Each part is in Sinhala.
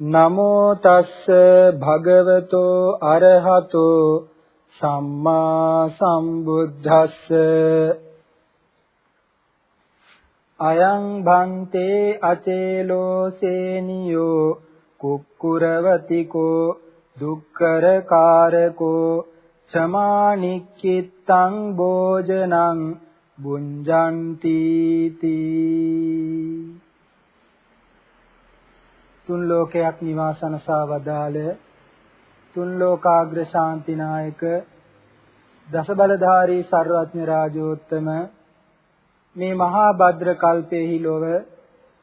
නමෝ තස්ස භගවතෝ අරහතෝ සම්මා සම්බුද්දස්ස. අයං භන්තේ අචේලෝ සේනියෝ කුක්කුරවතිකෝ දුක්කර කාරකෝ චමානික්කිත්තං භෝජනං බුඤ්ජන්ති තුන් ලෝකයක් නිවාසනසා වදාළ තුන් ලෝකාග්‍ර ශාන්තිනායක දසබලධාරී සර්වඥ රාජෝත්තම මේ මහා භද්‍ර කල්පයේහි ලොව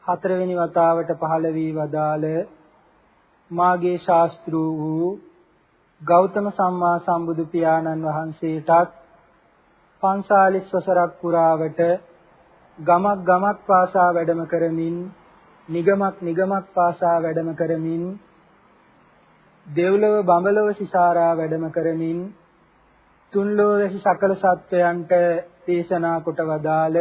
හතරවෙනි වතාවට පහළ වී වදාළ මාගේ ශාස්ත්‍රූ වූ ගෞතම සම්මා සම්බුදු පියාණන් වහන්සේටත් පන්සාලිස් වසරක් පුරාවට ගමක් ගමක් පාසා වැඩම කරමින් නිගමක් නිගමක් පාසා වැඩම කරමින් දෙව්ලොව බඹලොව සිසාරා වැඩම කරමින් තුන්ලොවැසි සකල සත්වයන්ට දේශනා කොට වදාළ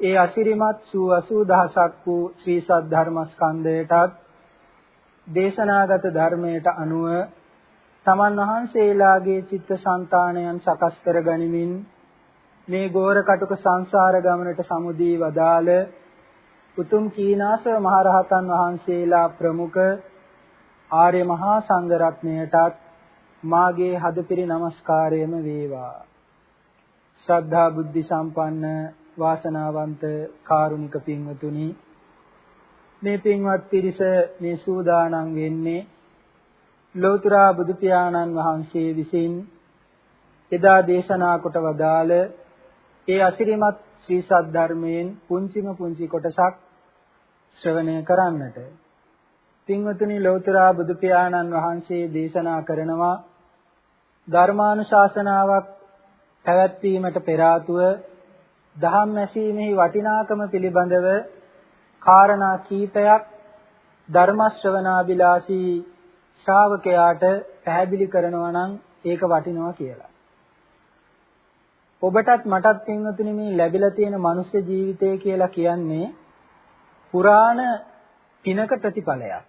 ඒ අසිරිමත් සූ 80000ක් වූ ශ්‍රී සද්ධර්මස්කන්ධයටත් දේශනාගත ධර්මයට අනුව තමන් වහන්සේලාගේ චිත්තසංතානයන් සකස් කර ගනිමින් මේ ගෝර කටුක සංසාර ගමනට සමුදී වදාළ උතුම් කීනාසව මහරහතන් වහන්සේලා ප්‍රමුඛ ආර්ය මහා සංඝ රත්නයටත් මාගේ හදපිරි নমස්කාරයම වේවා. ශ්‍රද්ධා බුද්ධ සම්පන්න වාසනාවන්ත කාරුණික පින්වතුනි මේ පින්වත් පිරිස මේ සූදානම් වෙන්නේ ලෝතර බුදු පියාණන් වහන්සේ විසින් එදා දේශනා කොට වදාළ ඒ අසිරිමත් ශ්‍රී සද්ධර්මයෙන් පුංචිම පුංචි කොටසක් ශ්‍රවණය කරන්නට පින්වතුනි ලෝතර බුදු පියාණන් වහන්සේ දේශනා කරනවා ධර්මානුශාසනාවක් පැවැත්වීමට පෙර ආතුව දහම් ඇසීමෙහි වටිනාකම පිළිබඳව කාරණා කීපයක් ධර්ම ශ්‍රවණාබිලාසී ශ්‍රාවකයාට පැහැදිලි කරනවා නම් ඒක වටිනවා කියලා. ඔබටත් මටත් පින්වතුනි මේ ලැබිලා තියෙන මනුස්ස ජීවිතය කියලා කියන්නේ පුරාණ පිනක ප්‍රතිඵලයක්.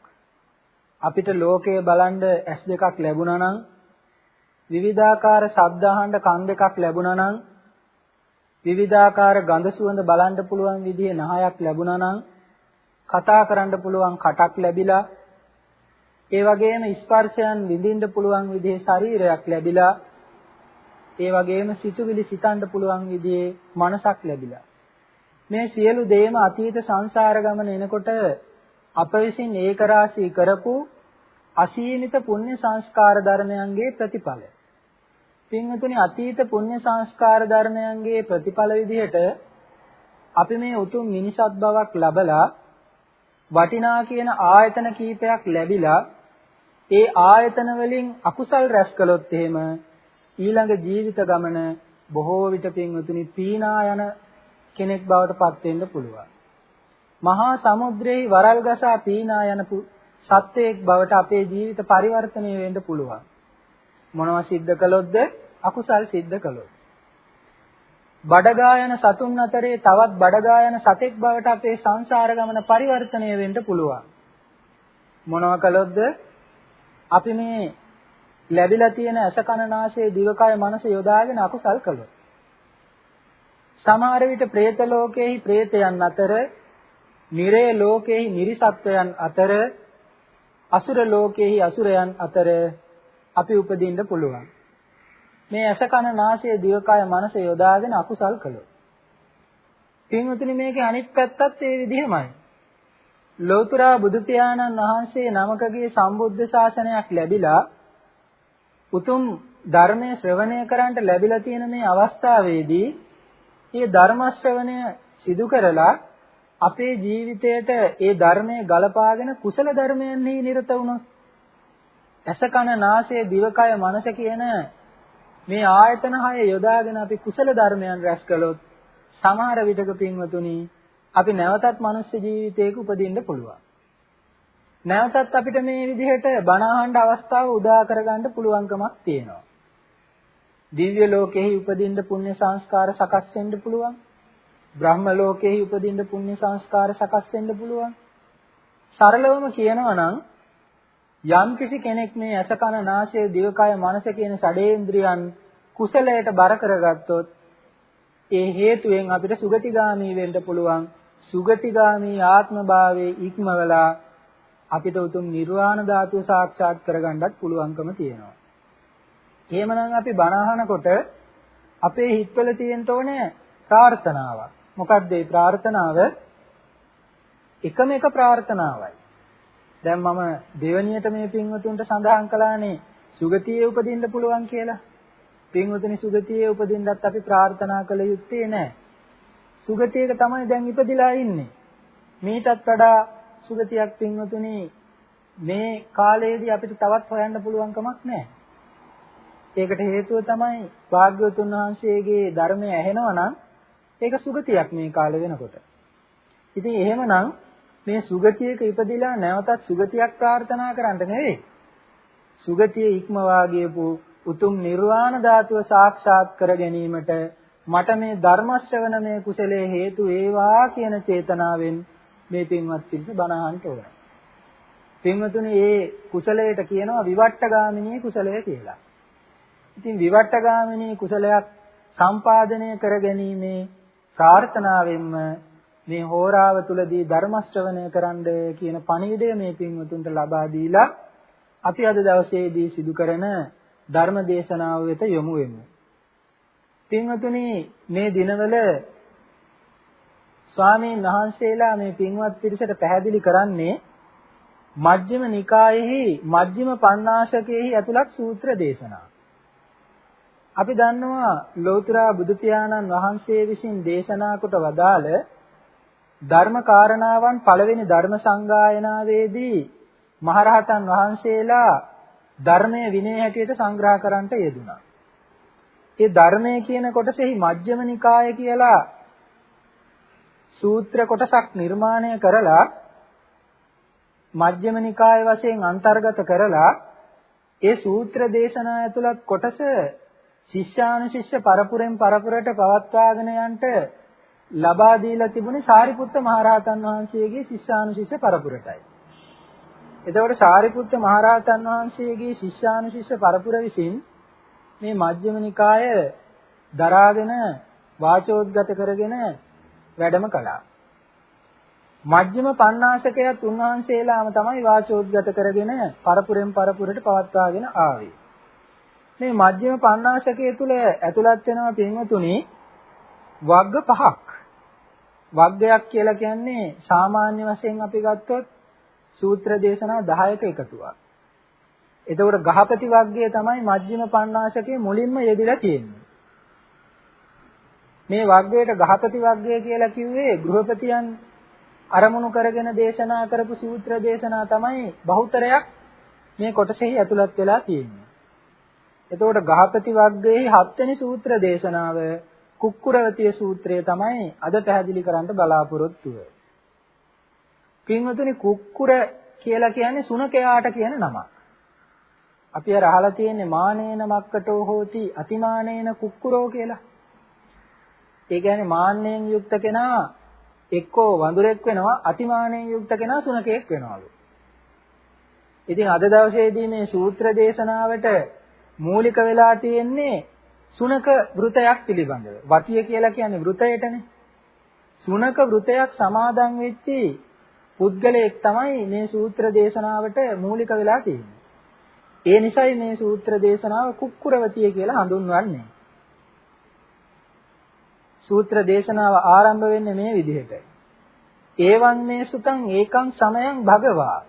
අපිට ලෝකය බලන්න ඇස් දෙකක් ලැබුණා නම් විවිධාකාර ශබ්ද අහන්න කන් දෙකක් ලැබුණා නම් විවිධාකාර ගඳ සුවඳ බලන්න පුළුවන් විදිහේ නහයක් ලැබුණා නම් කතා කරන්න පුළුවන් කටක් ලැබිලා ඒ වගේම ස්පර්ශයන් විඳින්න පුළුවන් විදිහේ ශරීරයක් ලැබිලා ඒ වගේම සිතුවිලි සිතන්න පුළුවන් විදිහේ මනසක් ලැබිලා මේ සියලු දේම අතීත සංසාර ගමන එනකොට අප විසින් ඒක රාශී කරපු අසීමිත පුණ්‍ය සංස්කාර ධර්මයන්ගේ ප්‍රතිඵලය. පින්වතුනි අතීත පුණ්‍ය සංස්කාර ධර්මයන්ගේ ප්‍රතිඵල විදිහට අපි මේ උතුම් මිනිසත් බවක් ලබලා වටිනා කියන ආයතන කීපයක් ලැබිලා ඒ ආයතන වලින් අකුසල් රැස් කළොත් එහෙම ඊළඟ ජීවිත ගමන බොහෝ විට පින්වතුනි පීනා යන කෙනෙක් බවට පත් වෙන්න පුළුවන්. මහා සමුද්‍රයේ වරල් ගසා පීනා යන සත්වයක් බවට අපේ ජීවිත පරිවර්තනය වෙන්න පුළුවන්. මොනවා සිද්ධ කළොත්ද? අකුසල් සිද්ධ කළොත්. බඩගායන සතුන් අතරේ තවත් බඩගායන සතෙක් බවට අපේ සංසාර ගමන පරිවර්තනය වෙන්න පුළුවන්. මොනවා කළොත්ද? අපි මේ ලැබිලා තියෙන ඇස කන නාසය දිවකය මනස යොදාගෙන අකුසල් කළොත්. සමහර විට പ്രേත ලෝකයේහි പ്രേතයන් අතර, නිරේ ලෝකයේහි නිරිසත්වයන් අතර, අසුර ලෝකයේහි අසුරයන් අතර අපි උපදින්න පුළුවන්. මේ ඇස කන නාසය දිවකය මනස යොදාගෙන අකුසල් කළොත්. පින්වතුනි මේකේ අනිත් පැත්තත් ඒ විදිහමයි. ලෞතර බුදු පියාණන් වහන්සේ නමකගේ සම්බුද්ධ ශාසනයක් ලැබිලා උතුම් ධර්මයේ ශ්‍රවණය කරන්ට ලැබිලා තියෙන මේ අවස්ථාවේදී මේ ධර්ම ශ්‍රවණය සිදු කරලා අපේ ජීවිතයට ඒ ධර්මයේ ගලපාගෙන කුසල ධර්මයන්හි නිරත වුණොත් ඇස කන නාසය දිවකය මනස කියන මේ ආයතන හය යොදාගෙන අපි කුසල ධර්මයන් රැස් කළොත් සමහර විටක පින්වතුනි අපි නැවතත් මනුස්ස ජීවිතයක උපදින්න පුළුවන්. නැවතත් අපිට මේ විදිහට බණ අහන්න අවස්ථාව උදා කරගන්න පුළුවන්කමක් තියෙනවා. දිව්‍ය ලෝකෙහි උපදින්න පුණ්‍ය සංස්කාර සකස් වෙන්න පුළුවන්. බ්‍රහ්ම ලෝකෙහි උපදින්න පුණ්‍ය සංස්කාර සකස් වෙන්න පුළුවන්. සරලවම කියනවා නම් යම් කිසි කෙනෙක් මේ ඇස කන නාසය දිවකය මනස කියන ෂඩේන්ද්‍රයන් කුසලයට බර කරගත්තොත් ඒ හේතුවෙන් අපිට සුගතිගාමී වෙන්න පුළුවන්. සුගතිගාමී ආත්මභාවයේ ඉක්මවලා අපිට උතුම් නිර්වාණ ධාතුව සාක්ෂාත් කරගන්නත් පුළුවන්කම තියෙනවා. එහෙමනම් අපි බණ අහනකොට අපේ හිතවල තියෙන්න ඕනේ ප්‍රාර්ථනාවක්. මොකක්ද ඒ ප්‍රාර්ථනාව? එකම එක ප්‍රාර්ථනාවයි. දැන් මම දෙවණියට මේ පින්වතුන්ට සඳහන් කළානේ සුගතියේ උපදින්න පුළුවන් කියලා. පින්වතුනි සුගතියේ උපදින්නත් අපි ප්‍රාර්ථනා කළ යුත්තේ නැහැ. සුගතියක තමයි දැන් ඉපදිලා ඉන්නේ. මීටත් වඩා සුගතියක් පින්වතුනි මේ කාලයේදී අපිට තවත් හොයන්න පුළුවන් කමක් නැහැ. ඒකට හේතුව තමයි භාග්‍යවතුන් වහන්සේගේ ධර්මය ඇහෙනවා නම් ඒක සුගතියක් මේ කාලේ වෙනකොට. ඉතින් එහෙමනම් මේ සුගතියක ඉපදිලා නැවතත් සුගතියක් ප්‍රාර්ථනා කරන්න නෙවෙයි. සුගතිය ඉක්මවා ගියපු උතුම් නිර්වාණ ධාතුව සාක්ෂාත් කර ගැනීමට මට මේ ධර්ම ශ්‍රවණමය කුසලයේ හේතු වේවා කියන චේතනාවෙන් මේ පින්වත් පිරිස බණ අහන්න ඕන. පින්වතුනි මේ කුසලයට කියනවා විවට්ටගාමිනී කුසලය කියලා. ඉතින් විවට්ටගාමිනී කුසලයක් සම්පාදනය කර ගැනීමේ ප්‍රාර්ථනාවෙන්ම මේ හෝරාව තුලදී ධර්ම ශ්‍රවණය කරන්න කියන පණිවිඩය මේ පින්වතුන්ට ලබා දීලා අපි අද දවසේදී සිදු කරන ධර්ම දේශනාව වෙත යොමු වෙමු. පින්වතුනි මේ දිනවල ස්වාමීන් වහන්සේලා මේ පින්වත් පිරිසට පැහැදිලි කරන්නේ මජ්ක්‍ධිම නිකායෙහි මජ්ක්‍ධිම පඤ්ඤාශකයේහි ඇතුළත් සූත්‍ර දේශනා. අපි දන්නවා ලෞතර බුදු පියාණන් වහන්සේ විසින් දේශනා කොට වදාළ ධර්ම කාරණාවන් පළවෙනි ධර්ම සංගායනාවේදී මහරහතන් වහන්සේලා ධර්මයේ විනය හැටියට සංග්‍රහ කරන්නට යෙදුනා. ඒ ධර්මයේ කියන කොටසෙහි මජ්ක්‍ධිම නිකාය කියලා සූත්‍ර කොටසක් නිර්මාණය කරලා මජ්ක්‍ධිම නිකාය වශයෙන් අන්තර්ගත කරලා ඒ සූත්‍ර දේශනා ඇතුළත් කොටස ශිෂ්‍යානුශිෂ්‍ය පරපුරෙන් පරපුරට පවත්වාගෙන යන්නට ලබා දීලා තිබුණේ සාරිපුත්ත මහරහතන් වහන්සේගේ ශිෂ්‍යානුශිෂ්‍ය පරපුරටයි. එතකොට සාරිපුත්ත මහරහතන් වහන්සේගේ ශිෂ්‍යානුශිෂ්‍ය පරපුර විසින් මේ මජ්ක්‍ධිම නිකාය දරාගෙන වාචෝද්ගත කරගෙන වැඩම කළා. මජ්ක්‍ධිම පණ්ණාසකයත් උන්වහන්සේලාම තමයි වාචෝද්ගත කරගෙන පරපුරෙන් පරපුරට පවත්වාගෙන ආවේ. මේ මජ්ක්‍ධිම පණ්ණාසකයේ තුල ඇතුළත් වෙනවා පින්වතුනි වර්ග පහක්. වග්ගයක් කියලා කියන්නේ සාමාන්‍ය වශයෙන් අපි ගත්තොත් සූත්‍ර දේශනා 10ක එකතුවක්. එතකොට ගහපති වර්ගය තමයි මජ්ක්‍ධිම පණ්ණාසකයේ මුලින්ම යෙදিলা තියෙන්නේ. මේ වර්ගයට ගහපති වර්ගය කියලා කිව්වේ ගෘහපතියන් අරමුණු කරගෙන දේශනා කරපු සූත්‍ර දේශනා තමයි බහුතරයක් මේ කොටසෙහි ඇතුළත් වෙලා තියෙන්නේ. එතකොට ගහපති වර්ගයේ හත්වෙනි සූත්‍ර දේශනාව කුක්කුරවතිය සූත්‍රය තමයි අද පැහැදිලි කරන්න බලාපොරොත්තු වෙන්නේ. පින්වතුනි කුක්කුර කියලා කියන්නේ සුනකයාට කියන නමක්. අපි අර අහලා තියෙන්නේ මානේන මක්කටෝ හෝති අතිමානේන කුක්කුරෝ කියලා. ඒ කියන්නේ මාන්නයෙන් යුක්ත කෙනා එක්කෝ වඳුරෙක් වෙනවා අතිමානයෙන් යුක්ත කෙනා සුනකයෙක් වෙනවලු. ඉතින් අද දවසේදී මේ සූත්‍ර දේශනාවට මූලික වෙලා තියෙන්නේ සුනක වෘතයක් පිළිබඳව. වතිය කියලා කියන්නේ වෘතයටනේ. සුනක වෘතයක් සමාදන් වෙච්චි පුද්ගලයෙක් තමයි මේ සූත්‍ර දේශනාවට මූලික වෙලා තියෙන්නේ. ඒ නිසයි මේ සූත්‍ර දේශනාව කුක්කුරවතිය කියලා හඳුන්වන්නේ. සූත්‍ර දේශනාව ආරම්භ වෙන්නේ මේ විදිහට. ඒවං මේ සුතං ඒකං සමයං භගවා.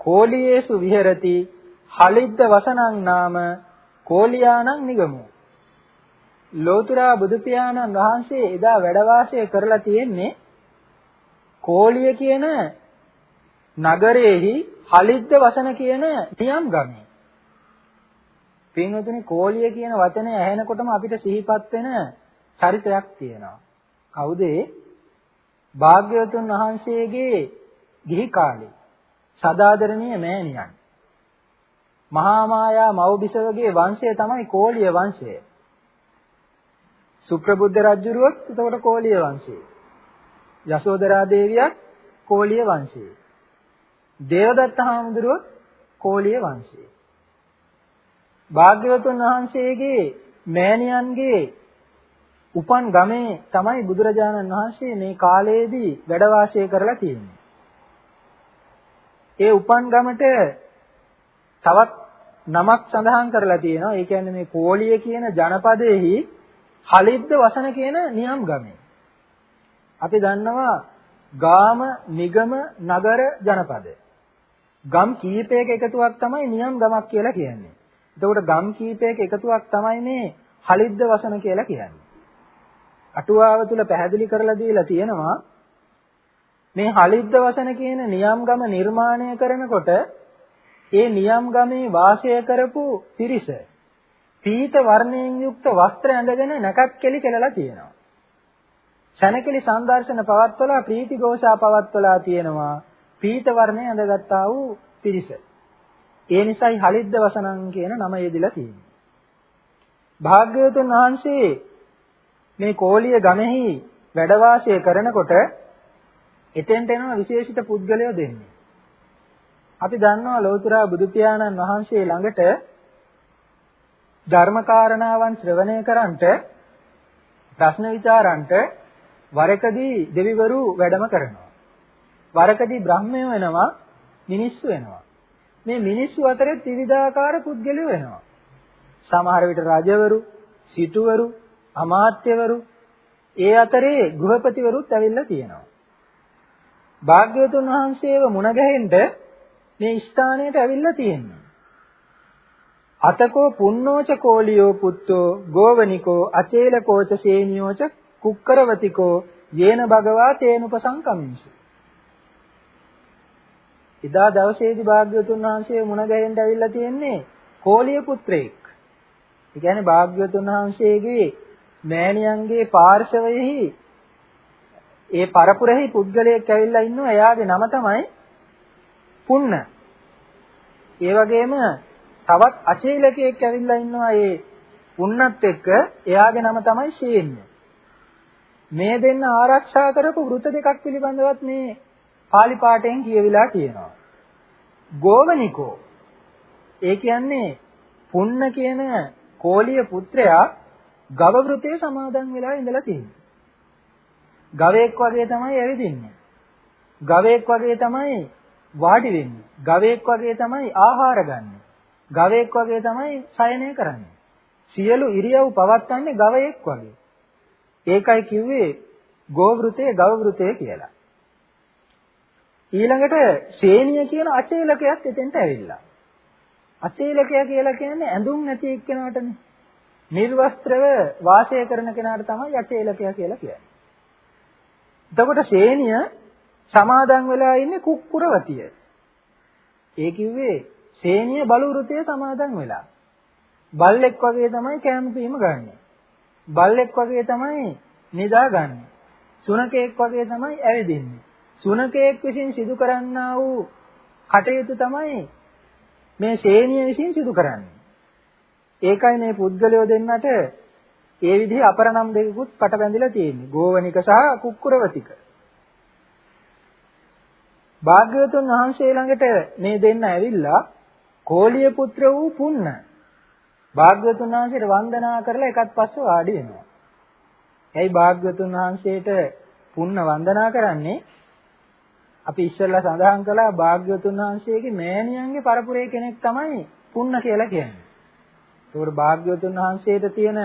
කෝලියේසු විහෙරති හලිද්ද වසනං නාම කෝලියානං නිගමෝ. ලෝතුරා බුදු පියාණන් වහන්සේ එදා වැඩ වාසය කරලා තියෙන්නේ කෝලිය කියන නගරයේහි හලිද්ද වසන කියන නියම් ගමේ. පින්වතුනි කෝලිය කියන වචනේ ඇහෙනකොටම අපිට සිහිපත් වෙන චරිතයක් තියෙනවා. කවුද ඒ? භාග්‍යවතුන් වහන්සේගේ ගිහි කාලේ සදාදරණීය මෑණියන්. මහා මායා මව්බිසවගේ වංශය තමයි කෝලිය වංශය. සුප්‍රබුද්ධ රජුරුවත් එතකොට කෝලිය වංශය. යසෝදරා දේවියත් කෝලිය වංශය. දේවදත්ත හාමුදුරුවෝ කෝලිය වංශය. භාග්‍යවතුන් වහන්සේගේ මෑණියන්ගේ උපන් ගමේ තමයි බුදුරජාණන් වහන්සේ මේ කාලයේදී වැඩ වාසය කරලා තියෙන්නේ. ඒ උපන් ගමට තවත් නමක් සඳහන් කරලා තියෙනවා. ඒ කියන්නේ මේ කෝලිය කියන ජනපදයේහි හලිද්ද වසන කියන නියම් ගමේ. අපි දන්නවා ගාම නිගම නගර ජනපද. ගම් කීපයක එකතුවක් තමයි නියම් ගමක් කියලා කියන්නේ. එතකොට ගම් කීපයක එකතුවක් තමයි මේ හලිද්ද වසන කියලා කියන්නේ. අටුවාව තුල පැහැදිලි කරලා දීලා තියෙනවා මේ හලිද්ද වසන කියන නියම් ගම නිර්මාණය කරනකොට ඒ නියම් ගමේ වාසය කරපු පිරිස පීත වර්ණයෙන් යුක්ත වස්ත්‍ර ඇඳගෙන නැකත් කෙලි කෙලලා තියෙනවා. සනකලි සම්දර්ශන පවත්වලා ප්‍රීති ഘോഷා පවත්වලා තියෙනවා. පීත වර්ණය ඇඳගත්තා වූ පිරිස. ඒ නිසායි හලිද්ද වසනං කියන නම යෙදිලා තියෙන්නේ. භාග්‍යවතුන් වහන්සේ මේ කෝලිය ගමෙහි වැඩ කරනකොට එතෙන්ට එනවා විශේෂිත පුද්ගලයෝ දෙන්නේ. අපි දන්නවා ලෞතර බුදු පියාණන් වහන්සේ ළඟට ධර්මකාරණාවන් ශ්‍රවණය කරන්ට ප්‍රශ්න විචාරන්ට වරකදී දෙවිවරු වැඩම කරනවා. වරකදී බ්‍රහ්මයෝ වෙනවා මිනිස්සු වෙනවා. මේ මිනිස්සු අතරේ ත්‍රිවිධාකාර පුද්ගලයෝ වෙනවා. සමහර විට රජවරු, සිටුවරු, අමාත්‍යවරු, ඒ අතරේ ගෘහපතිවරුත් ඇවිල්ලා තියෙනවා. භාග්‍යවතුන් වහන්සේව මුණ ගැහෙන්න මේ ස්ථානයට ඇවිල්ලා තියෙනවා. අතකෝ පුන්නෝච කෝලියෝ පුත්තෝ ගෝවනිකෝ අචේලකෝච සේනියෝච කුක්කරවතිකෝ යේන භගවා තේනුපසංකමින්සු එදා දවසේදී භාග්‍යවතුන් වහන්සේ මුණ ගැහෙන්න ඇවිල්ලා තියෙන්නේ කෝලිය පුත්‍රයෙක්. ඒ කියන්නේ භාග්‍යවතුන් වහන්සේගේ මෑණියන්ගේ පාර්ශවයෙහි ඒ පරපුරෙහි පුද්ගලයෙක් ඇවිල්ලා ඉන්නවා. එයාගේ නම තමයි පුන්න. ඒ වගේම තවත් අචේලකයෙක් ඇවිල්ලා ඉන්නවා. ඒ පුන්නත් එක්ක එයාගේ නම තමයි ශේන්‍ය. මේ දෙන්න ආරක්ෂා කරපු වෘත දෙකක් පිළිබඳවත් මේ පාලි පාඨයෙන් කියවිලා තියෙනවා. ගෝවනිකෝ ඒ කියන්නේ පුන්න කියන කෝලිය පුත්‍රයා ගව වෘතේ සමාදන් වෙලා ඉඳලා තියෙනවා. ගවයෙක් වගේ තමයි ඇවිදින්නේ. ගවයෙක් වගේ තමයි වාඩි වෙන්නේ. ගවයෙක් වගේ තමයි ආහාර ගන්නෙ. ගවයෙක් වගේ තමයි සයනය කරන්නේ. සියලු ඉරියව් පවත්න්නේ ගවයෙක් වගේ. ඒකයි කිව්වේ ගෝවෘතේ ගවවෘතේ කියලා. ඊළඟට ශේනිය කියන අචේලකයක් එතෙන්ට ඇවිල්ලා. අචේලකය කියලා කියන්නේ ඇඳුම් නැති එක්කෙනාටනේ. නිර්වස්ත්‍රව වාසය කරන කෙනාට තමයි අචේලකය කියලා කියන්නේ. එතකොට ශේනිය සමාදන් වෙලා ඉන්නේ කුක්කුරවතිය. ඒ කිව්වේ ශේනිය බලු වෘතයේ සමාදන් වෙලා. බල්ලෙක් වගේ තමයි කැම් පීම ගන්නෙ. බල්ලෙක් වගේ තමයි නිදාගන්නේ. සුනකෙක් වගේ තමයි ඇවිදින්නේ. සුනකයෙක් විසින් සිදු කරන්නා වූ කටයුතු තමයි මේ ශේනිය විසින් සිදු කරන්නේ. ඒකයි මේ පුද්ගලයෝ දෙන්නට ඒ විදිහේ අපරනම් දෙකකුත් කට බැඳිලා තියෙන්නේ. ගෝවනික සහ කුක්කුරවතික. භාග්‍යවතුන් වහන්සේ ළඟට මේ දෙන්න ඇවිල්ලා කෝලිය පුත්‍ර වූ පුන්න භාග්‍යවතුන් වහන්සේට වන්දනා කරලා එකත් පස්සේ වාඩි වෙනවා. එයි භාග්‍යවතුන් වහන්සේට පුන්න වන්දනා කරන්නේ අපි ඉස්සෙල්ලා සඳහන් කළා භාග්‍යවතුන් වහන්සේගේ මෑණියන්ගේ පරපුරේ කෙනෙක් තමයි පුන්න කියලා කියන්නේ. ඒකට භාග්‍යවතුන් වහන්සේට තියෙන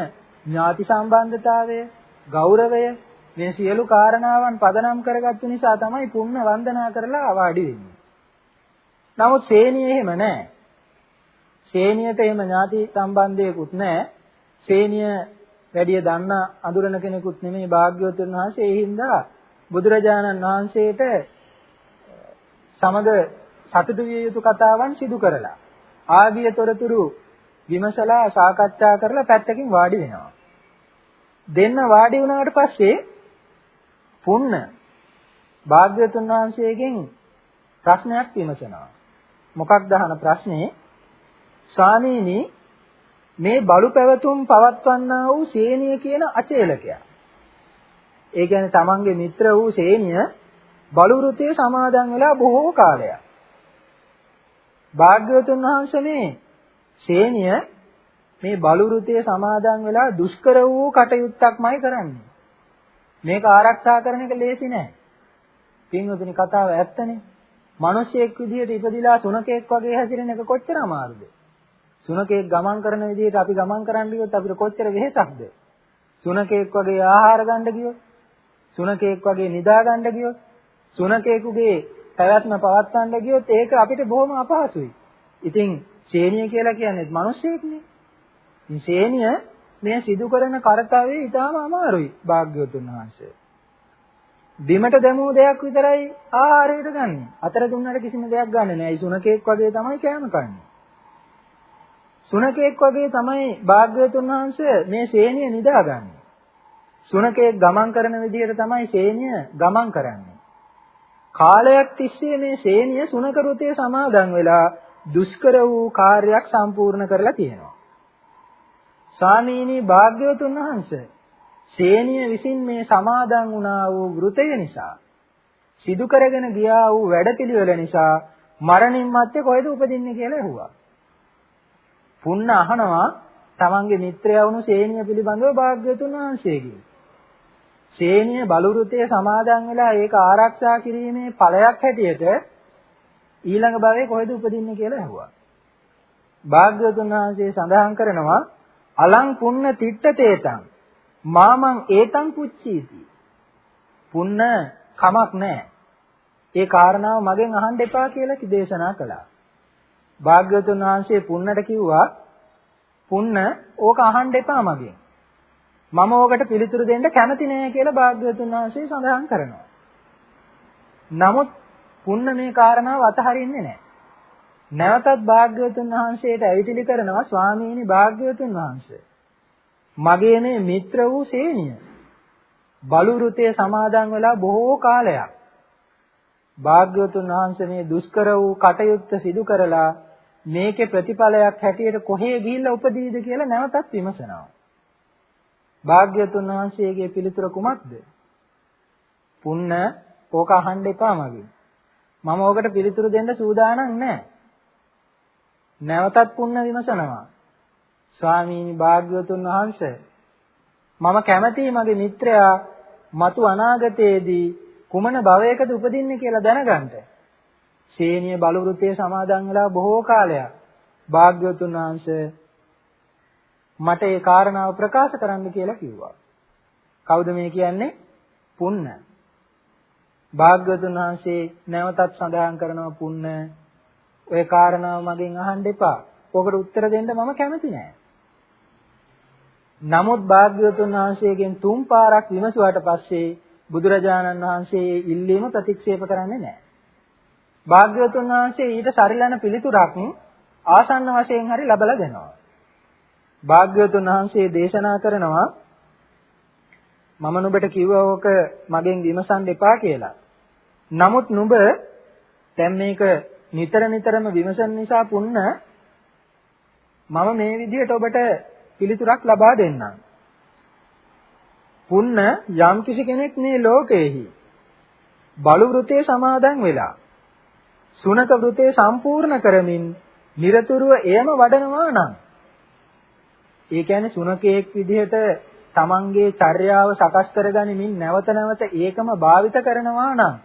ඥාති සම්බන්ධතාවය, ගෞරවය මේ සියලු කාරණාවන් පදනම් කරගත්තු නිසා තමයි පුන්න වන්දනා කරලා වාඩි වෙන්නේ. නමුත් සේනිය එහෙම නැහැ. සේනියට එහෙම ඥාති සම්බන්ධයකුත් නැහැ. සේනිය වැඩිය දන්න අඳුරන කෙනෙකුත් නෙමෙයි භාග්‍යවතුන් වහන්සේ. ඒ හින්දා බුදුරජාණන් වහන්සේට සමග සතුටු විය යුතු කතාවන් සිදු කරලා ආදී තොරතුරු විමසලා සාකච්ඡා කරලා පැත්තකින් වාඩි වෙනවා. දෙන්න වාඩි වුණාට පස්සේ පුන්න භාග්‍යවතුන් වහන්සේගෙන් ප්‍රශ්නයක් විමසනවා. මොකක්ද අහන ප්‍රශ්නේ? ස්වාමීනි මේ බලු පැවතුම් පවත්වන්නා වූ සේනිය කියන අචේලකයා. ඒ කියන්නේ තමන්ගේ මිත්‍ර වූ සේනිය බලු වෘතයේ සමාදන් වෙලා බොහෝ කාලයක්. භාග්‍යවතුන් වහන්සේ මේ සේනිය මේ බලු වෘතයේ සමාදන් වෙලා දුෂ්කර වූ කටයුත්තක්මයි කරන්නේ. මේක ආරක්ෂා කරන එක ලේසි නෑ. පින්වතුනි කතාව ඇත්තනේ. මිනිසෙක් විදිහට ඉපදිලා සුනකෙක් වගේ හැසිරෙන එක කොච්චර අමාරුද? සුනකෙක් ගමන් කරන විදිහට අපි ගමන් කරන්න ගියොත් අපිට කොච්චර වෙහෙසක්ද? සුනකෙක් වගේ ආහාර ගන්න ගියොත්, සුනකෙක් වගේ නිදා ගන්න ගියොත්, සුනකෙකුගේ පැවැත්ම පවත්වන්න ගියොත් ඒක අපිට බොහොම අපහසුයි. ඉතින් ශේනිය කියලා කියන්නේ මිනිස්සෙක්නේ. ඉතින් ශේනිය මේ සිදු කරන කාර්යය ඊටාම අමාරුයි භාග්‍යවතුන් වහන්සේ. බිමට දැමූ දෙයක් විතරයි ආහාරයට ගන්නෙ. අතර දුන්නට කිසිම දෙයක් ගන්නෙ නෑ. සුනකෙක් වගේ තමයි කෑම කන්නේ. සුනකෙක් වගේ තමයි භාග්‍යවතුන් වහන්සේ මේ සේනිය නිදාගන්නේ. සුනකෙක් ගමන් කරන විදිහට තමයි සේනිය ගමන් කරන්නේ. කාලයක් තිස්සේ මේ සේනිය සුනක රුතේ සමාදන් වෙලා දුෂ්කර වූ කාර්යයක් සම්පූර්ණ කරලා තියෙනවා. ස්වාමීනි භාග්‍යවතුන් වහන්සේ සේනිය විසින් මේ සමාදන් වුණා වූ වෘතය නිසා සිදු කරගෙන ගියා වූ වැඩපිළිවෙල නිසා මරණින් මත්තේ කොහෙද උපදින්නේ කියලා ඇහුවා. පුන්න අහනවා තමන්ගේ මිත්‍රයා වුණු සේනිය පිළිබඳව භාග්‍යවතුන් වහන්සේගෙන්. සේනිය බලුරුතේ සමාදන් වෙලා ඒක ආරක්ෂා කිරීමේ ඵලයක් හැටියට ඊළඟ භවයේ කොහෙද උපදින්නේ කියලා ඇහුවා. භාග්‍යවතුන් වහන්සේ සඳහන් කරනවා අලං පුන්න තිට්ඨතේතං මාමං ඒතං පුච්චීති. පුන්න කමක් නැහැ. ඒ කාරණාව මගෙන් අහන්න එපා කියලා දේශනා කළා. භාග්‍යවතුන් වහන්සේ පුන්නට කිව්වා පුන්න ඕක අහන්න එපා මගෙන්. මම ඕකට පිළිතුරු දෙන්න කැමති නෑ කියලා භාග්‍යවතුන් වහන්සේ සඳහන් කරනවා. නමුත් පුන්න මේ කාරණාව අතහරින්නේ නෑ. නැවතත් භාග්‍යවතුන් වහන්සේට ඇවිටිලි කරනවා ස්වාමීනි භාග්‍යවතුන් වහන්සේ. මගේ මේ මිත්‍ර වූ සේනිය බලු ෘතේ සමාදන් වෙලා බොහෝ කාලයක් භාග්‍යවතුන් වහන්සේ මේ දුෂ්කර වූ කටයුත්ත සිදු කරලා මේකේ ප්‍රතිඵලයක් හැටියට කොහේ ගිහිල්ලා උපදීද කියලා නැවතත් විමසනවා. භාග්‍යවතුන් වහන්සේගේ පිළිතුර කුමක්ද? පුන්න ඕක අහන්න එපා මගෙන්. මම ඕකට පිළිතුරු දෙන්න සූදානම් නැහැ. නැවතත් පුන්න විමසනවා. ස්වාමීනි භාග්‍යවතුන් වහන්සේ මම කැමැතියි මගේ මිත්‍රයා මතු අනාගතයේදී කුමන භවයකද උපදින්නේ කියලා දැනගන්න. ශේනිය බලවෘතයේ සමාදන් වෙලා බොහෝ කාලයක් භාග්‍යවතුන් වහන්සේ මට ඒ කාරණාව ප්‍රකාශ කරන්න කියලා කිව්වා. කවුද මේ කියන්නේ? පුන්න. භාග්‍යවතුන් වහන්සේ නැවතත් සඳහන් කරනවා පුන්න ඔය කාරණාව මගෙන් අහන්න එපා. ඔකට උත්තර දෙන්න මම කැමති නෑ. නමුත් භාග්‍යවතුන් වහන්සේගෙන් තුන් පාරක් විමසුවාට පස්සේ බුදුරජාණන් වහන්සේ ඉල්ලීම ප්‍රතික්ෂේප කරන්නේ නැහැ. භාග්‍යවතුන් වහන්සේ ඊට සරිලන පිළිතුරක් ආසන්න වශයෙන් හරි ලබලා දෙනවා. භාග්‍යවතුන් වහන්සේ දේශනා කරනවා මම නුඹට කිව්වා ඕක මගෙන් විමසන්න එපා කියලා. නමුත් නුඹ දැන් මේක නිතර නිතරම විමසන නිසා පුන්න මම මේ විදිහට ඔබට පිළිතුරක් ලබා දෙන්නම්. පුන්න යම් කිසි කෙනෙක් මේ ලෝකයේහි බලු වෘතේ සමාදන් වෙලා සුනක වෘතේ සම්පූර්ණ කරමින් নিরතුරුව එයම වඩනවා නම් ඒ කියන්නේ සුනකයෙක් විදිහට තමන්ගේ චර්යාව සකස් කරගනිමින් නැවත නැවත ඒකම භාවිත කරනවා නම්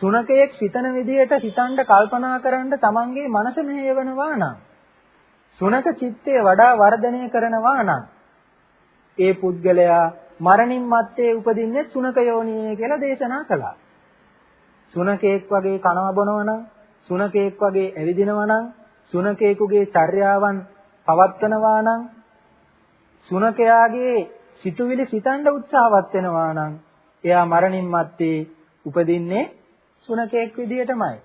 සුනකයෙක් සිතන විදිහට හිතන්න කල්පනා කරන්න තමන්ගේ මනස මෙහෙයවනවා නම් සුනක චිත්තේ වඩා වර්ධනය කරනවා නම් ඒ පුද්ගලයා මරණින් මත්තේ උපදින්නේ සුනක යෝනියේ කියලා දේශනා කළා. සුනකෙක් වගේ කනවා බොනවා නම් සුනකෙක් වගේ ඇවිදිනවා නම් සුනකෙකුගේ චර්යාවන් පවත්වනවා නම් සුනකයාගේ සිතුවිලි සිතන්න උත්සාහවත් වෙනවා නම් එයා මරණින් මත්තේ උපදින්නේ සුනකෙක් විදියටමයි.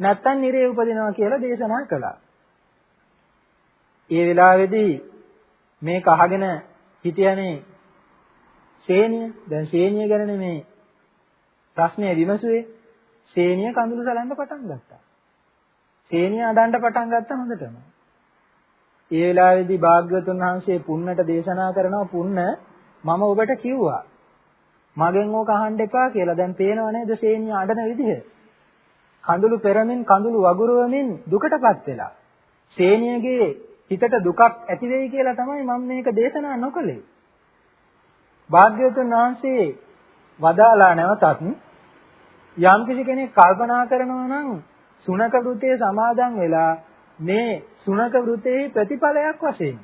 නැත්තම් නිරේ උපදිනවා කියලා දේශනා කළා. ඒ වෙලාවේදී මේක අහගෙන හිටියනේ සේනිය දැන් සේනිය ගැන නෙමේ ප්‍රශ්නය විමසුවේ සේනිය කඳුළු සලන්න පටන් ගත්තා. සේනිය අඬන්න පටන් ගත්තා හොඳටම. ඒ වෙලාවේදී භාග්‍යවතුන් වහන්සේ පුන්නට දේශනා කරනවා පුන්න මම ඔබට කිව්වා මගෙන් ඕක අහන්න එපා කියලා. දැන් පේනව නේද සේනිය අඬන විදිහ? කඳුළු පෙරමින් කඳුළු වගුරුවමින් දුකටපත් වෙලා. සේනියගේ හිතට දුකක් ඇති වෙයි කියලා තමයි මම මේක දේශනා නොකළේ. භාග්‍යවතුන් වහන්සේ වදාලා නැවතත් යම් කිසි කෙනෙක් කල්පනා කරනවා නම් සුනක වෘතයේ සමාදන් වෙලා මේ සුනක වෘතයේ ප්‍රතිඵලයක් වශයෙන්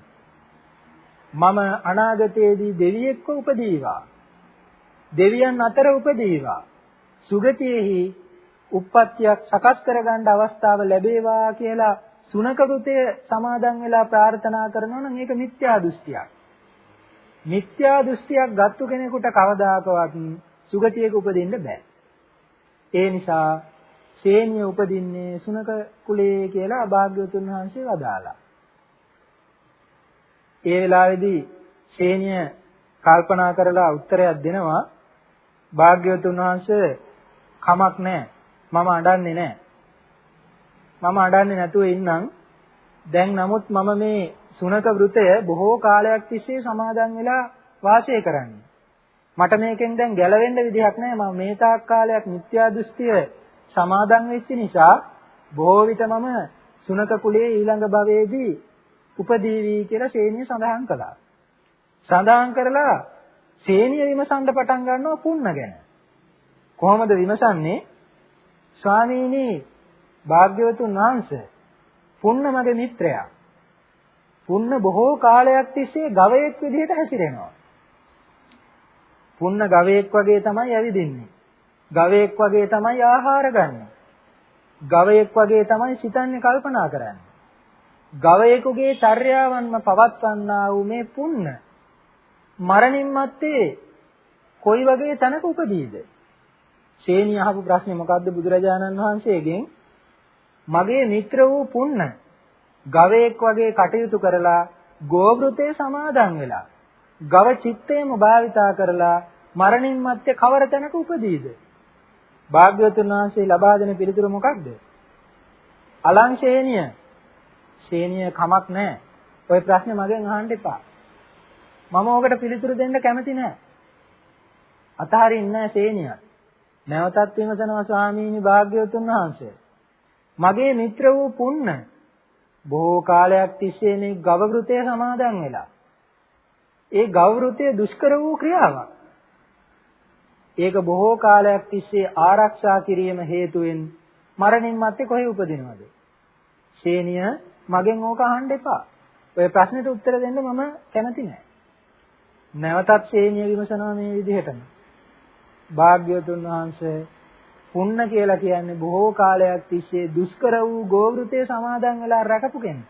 මම අනාගතයේදී දෙවියෙක්ව උපදීවා දෙවියන් අතර උපදීවා සුගතියෙහි උප්පත්තියක් සකස් කරගන්න අවස්ථාව ලැබේවා කියලා සුනක වෘතය සමාදන් වෙලා ප්‍රාර්ථනා කරනවා නම් ඒක මිත්‍යා දෘෂ්ටියක්. මිත්‍යා දෘෂ්ටියක් ගත්තු කෙනෙකුට කවදාකවත් සුගතියක උපදින්න බෑ. ඒ නිසා සේනිය උපදින්නේ සුනක කුලයේ කියලා භාග්‍යවතුන් වහන්සේ වදාලා. ඒ වෙලාවේදී සේනිය කල්පනා කරලා උත්තරයක් දෙනවා භාග්‍යවතුන් වහන්සේ කමක් නැහැ. මම අඬන්නේ නැහැ. මම අඬන්නේ නැතුව ඉන්නම්. දැන් නමුත් මම මේ සුනක වෘතය බොහෝ කාලයක් තිස්සේ සමාදන් වෙලා වාසය කරන්නේ. මට මේකෙන් දැන් ගැලවෙන්න විදිහක් නැහැ. මම මේ තාක් කාලයක් මිත්‍යා දෘෂ්ටිය සමාදන් වෙච්ච නිසා බොහෝ විට මම සුනක කුලයේ ඊළඟ භවයේදී උපදීවි කියලා ශේනිය සඳහන් කළා. සඳහන් කරලා සේනිය විමසන්න පටන් ගන්නවා පුන්න ගැන. කොහොමද විමසන්නේ? ස්වාමීනි භාග්‍යවතුන් වහන්සේ පුන්න මගේ මිත්‍රයා. පුන්න බොහෝ කාලයක් තිස්සේ ගවයෙක් විදිහට හැසිරෙනවා. පුන්න ගවයෙක් වගේ තමයි ඇවිදින්නේ. ගවයෙක් වගේ තමයි ආහාර ගන්නෙ. ගවයෙක් වගේ තමයි සිතන්නේ කල්පනා කරන්නේ. ගවයෙකුගේ චර්යාවන්ම පවත්වන්නා වූ මේ පුන්න මරණින් මත්තේ කොයි වගේ තැනක උපදීද? ශේණිය අහපු ප්‍රශ්නේ මොකද්ද බුදුරජාණන් වහන්සේගෙන්? මගේ මිත්‍ර වූ පුන්න ගවයෙක් වගේ කටයුතු කරලා ගෝවෘතේ සමාදන් වෙලා ගව චිත්තේම භාවිතා කරලා මරණින් මත්තේ කවර තැනක උපදීද? භාග්‍යවතුන් වහන්සේ ලබා දෙන පිළිතුර මොකක්ද? අලං ශේණිය. ශේණිය කමක් නැහැ. ওই ප්‍රශ්නේ මගෙන් අහන්න එපා. මම ඕකට පිළිතුරු දෙන්න කැමති නෑ. අතහරින්නේ නෑ සේනිය. නැවතත් විමසනවා ස්වාමීනි භාග්‍යවතුන් වහන්සේ. මගේ මිත්‍ර වූ පුන්න බොහෝ කාලයක් තිස්සේ මේ ගව වෘතය සමාදන් වෙලා. ඒ ගව වෘතය දුෂ්කර වූ ක්‍රියාවක්. ඒක බොහෝ කාලයක් තිස්සේ ආරක්ෂා කිරීම හේතුවෙන් මරණින් මත්තේ කොහේ උපදිනවද? ශේනිය මගෙන් ඕක අහන්න එපා. ඔය ප්‍රශ්නෙට උත්තර දෙන්න මම කැමති නෑ. නැවතත් ශේනිය විමසනවා මේ විදිහටම. භාග්‍යවතුන් වහන්සේ පුන්න කියලා කියන්නේ බොහෝ කාලයක් තිස්සේ දුෂ්කර වූ ගෝවෘතේ සමාදන් වෙලා රැකපු කෙනෙක්.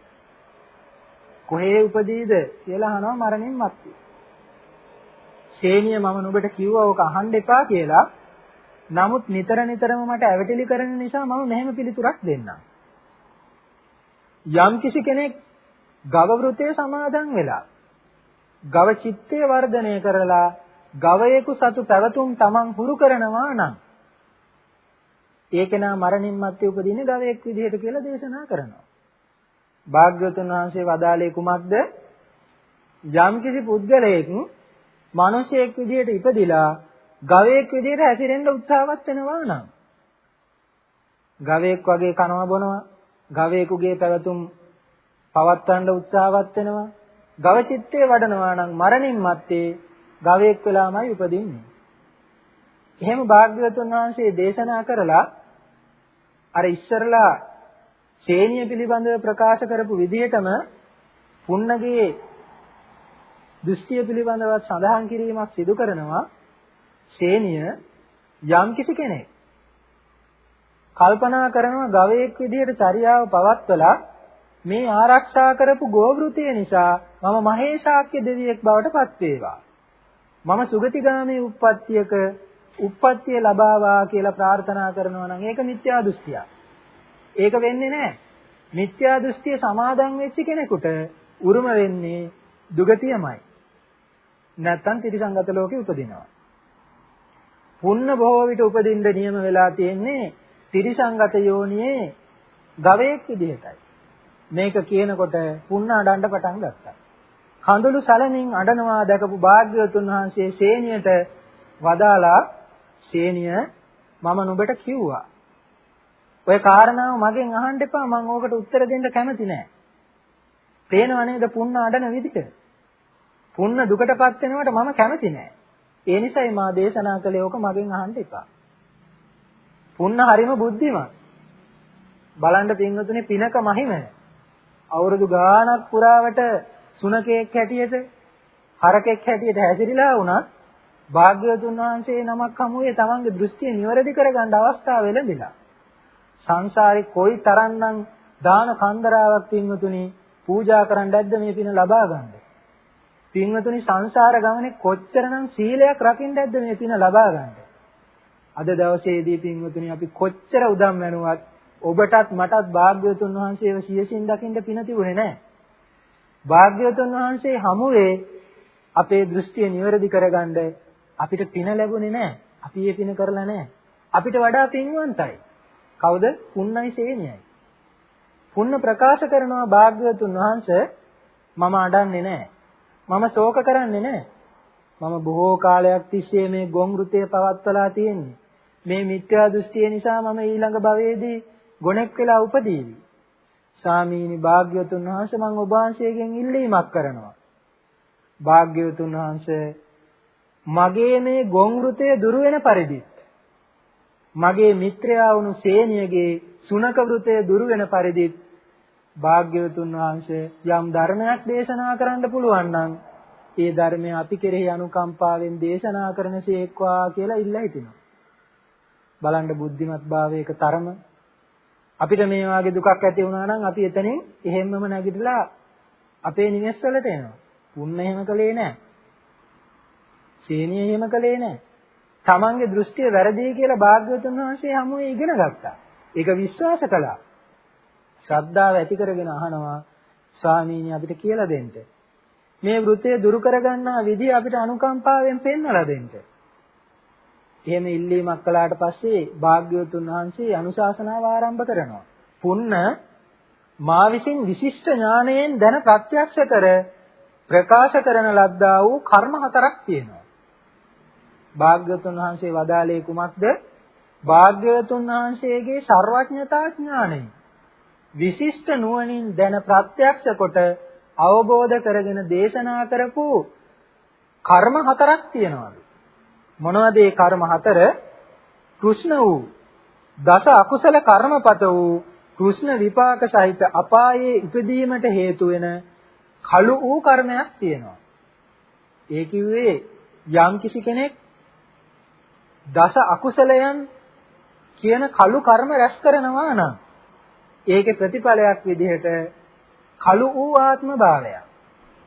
කොහේ උපදීද කියලා අහනවා මරණින් මත්තේ. ශේනිය මම නුඹට කිව්වා ඕක අහන්න එපා කියලා. නමුත් නිතර නිතරම මට ඇවටිලි කරන නිසා මම මෙහෙම පිළිතුරක් දෙන්නම්. යම් කිසි කෙනෙක් ගව වෘතේ සමාදන් වෙලා ගව චිත්තය වර්ධනය කරලා ගවයෙකු සතු පැවතුම් තමන් හුරු කරනවා නම් ඒකේනා මරණින් මත්තේ උපදින ගවයෙක් විදිහට කියලා දේශනා කරනවා. භාග්‍යවතුන් වහන්සේ වදාළේ කුමක්ද? යම්කිසි පුද්ගලයෙක් මිනිසෙක් විදිහට ඉපදිලා ගවයෙක් විදිහට හැසිරෙන්න උත්සාහවත් වෙනවා නම් ගවයෙක් වගේ කනවා බොනවා ගවයෙකුගේ පැවතුම් පවත්වන්න උත්සාහවත් වෙනවා ගව චිත්තේ වඩනවා නම් මරණින් මත්තේ ගවයෙක් වෙලාමයි උපදින්නේ. එහෙම භාග්‍යවතුන් වහන්සේ දේශනා කරලා අර ඉස්සරලා ශේනිය පිළිබඳව ප්‍රකාශ කරපු විදිහටම පුන්නගේ දෘෂ්ටිය පිළිබඳව සඳහන් කිරීමක් සිදු කරනවා ශේනිය යම් කිසි කෙනෙක් කල්පනා කරනවා ගවයෙක් විදිහට චර්යාව පවත්වලා මේ ආරක්ෂා කරපු ගෝවෘතිය නිසා මම මහේශාක්‍ය දෙවියෙක් බවට පත් වේවා. මම සුගතිගාමී උප්පත්තියක උප්පත්තිය ලබාවා කියලා ප්‍රාර්ථනා කරනවා නම් ඒක මිත්‍යා දෘෂ්ටියක්. ඒක වෙන්නේ නැහැ. මිත්‍යා දෘෂ්ටිය සමාදන් වෙච්ච කෙනෙකුට උරුම වෙන්නේ දුගතියමයි. නැත්තම් ත්‍රිසංගත ලෝකේ උපදිනවා. පුන්න බොහෝ විට උපදින්න නියම වෙලා තියෙන්නේ ත්‍රිසංගත යෝනියේ ගවයෙක් විදිහටයි. මේක කියනකොට පුන්න අඬන්න පටන් ගත්තා. කඳුළු සලමින් අඬනවා දැකපු භාග්‍යවතුන් වහන්සේ සේනියට වදාලා සේනිය මම නුඹට කිව්වා. ඔය කාරණාව මගෙන් අහන්න එපා මම ඕකට උත්තර දෙන්න කැමති නෑ. පේනව නේද පුන්න අඬන විදිහ? පුන්න දුකටපත් වෙනවට මම කැමති නෑ. ඒ නිසායි මා දේශනා කළේ ඕක මගෙන් අහන්න එපා. පුන්න හරිම බුද්ධිමත්. බලන්න පින්වතුනි පිනක මහිමය. අවුරුදු ගාණක් පුරාවට සුනකෙක් හැටියට හරකෙක් හැටියට හැසිරීලා වුණත් භාග්‍යවතුන් වහන්සේ නමක් හමුවේ තමන්ගේ දෘෂ්ටිය නිවැරදි කරගන්න අවස්ථාව ලැබිලා. සංසාරේ කොයි තරම්නම් දාන කන්දරාවක් පින්වතුනි පූජා කරන්න නැද්ද මේ පින ලබා ගන්න. පින්වතුනි සංසාර ගමනේ කොච්චරනම් සීලයක් රකින්න නැද්ද මේ පින ලබා ගන්න. අද දවසේදී පින්වතුනි අපි කොච්චර උදම් වෙනුවත් ඔබටත් මටත් භාග්‍යවතුන් වහන්සේව සියසින් දකින්න පින තිබුණේ නැහැ. භාග්‍යවතුන් වහන්සේ හමුවේ අපේ දෘෂ්ටිය නිවැරදි කරගන්න අපිට පින ලැබුණේ නැහැ. අපි ඒ පින කරලා නැහැ. අපිට වඩා පින්වන්තයි. කවුද? පුන්නයි සේනියයි. පුන්න ප්‍රකාශ කරනවා භාග්‍යවතුන් වහන්සේ මම අඩන්නේ නැහැ. මම ශෝක කරන්නේ නැහැ. මම බොහෝ කාලයක් තිස්සේ මේ ගොංගෘතය පවත්වලා තියෙන්නේ. මේ මිත්‍යා දෘෂ්ටිය නිසා මම ඊළඟ භවයේදී ගොනෙක් වෙලා උපදීවි. සාමීනි භාග්‍යවතුන් වහන්සේ මම ඔබ වහන්සේගෙන් ඉල්ලීමක් කරනවා. භාග්‍යවතුන් වහන්සේ මගේ මේ ගොංගෘතය දුරු වෙන පරිදිත් මගේ මිත්‍රයා වුණු සේනියගේ සුනක වෘතය දුරු වෙන පරිදිත් භාග්‍යවතුන් වහන්සේ යම් ධර්මයක් දේශනා කරන්න පුළුවන් නම් ඒ ධර්මය අපි කෙරෙහි අනුකම්පාවෙන් දේශනා කරනසේක්වා කියලා ඉල්ලා හිටිනවා. බලන්න බුද්ධිමත් භාවයක තරම අපිට මේ වාගේ දුකක් ඇති වුණා නම් අපි එතනින් එහෙම්මම නැගිටලා අපේ නිවෙස් වලට එනවා. පුන්න එහෙම කළේ නැහැ. සීනිය එහෙම කළේ නැහැ. තමන්ගේ දෘෂ්ටිය වැරදි කියලා භාග්‍යවතුන් වහන්සේ හමුවේ ඉගෙන ගත්තා. ඒක විශ්වාස කළා. ශ්‍රද්ධාව ඇති කරගෙන අහනවා ස්වාමීනි අපිට කියලා දෙන්න. මේ වෘතය දුරු කරගන්නා විදිය අපිට අනුකම්පාවෙන් පෙන්වලා දෙන්න. එහෙම ඉල්ලීමක් කළාට පස්සේ භාග්‍යවතුන් වහන්සේ අනුශාසනාව ආරම්භ කරනවා. පුන්න මා විසින් විශිෂ්ට ඥානයෙන් දැන ප්‍රත්‍යක්ෂ කර ප්‍රකාශ කරන ලද්දා වූ කර්ම හතරක් තියෙනවා. භාග්‍යවතුන් වහන්සේ වදාළේ කුමක්ද? භාග්‍යවතුන් වහන්සේගේ ਸਰවඥතා ඥාණය. විශිෂ්ට නුවණින් දැන ප්‍රත්‍යක්ෂ කොට අවබෝධ කරගෙන දේශනා කරපු කර්ම හතරක් තියෙනවා. මොනවද ඒ කර්ම හතර? කෘෂ්ණ වූ දස අකුසල කර්මපත වූ කෘෂ්ණ විපාක සහිත අපායේ ඉපදීමට හේතු වෙන කළු වූ කර්මයක් තියෙනවා. ඒ කිව්වේ යම් කිසි කෙනෙක් දස අකුසලයන් කියන කළු කර්ම රැස් කරනවා නම් ඒකේ ප්‍රතිඵලයක් විදිහට කළු වූ ආත්ම භාවයක්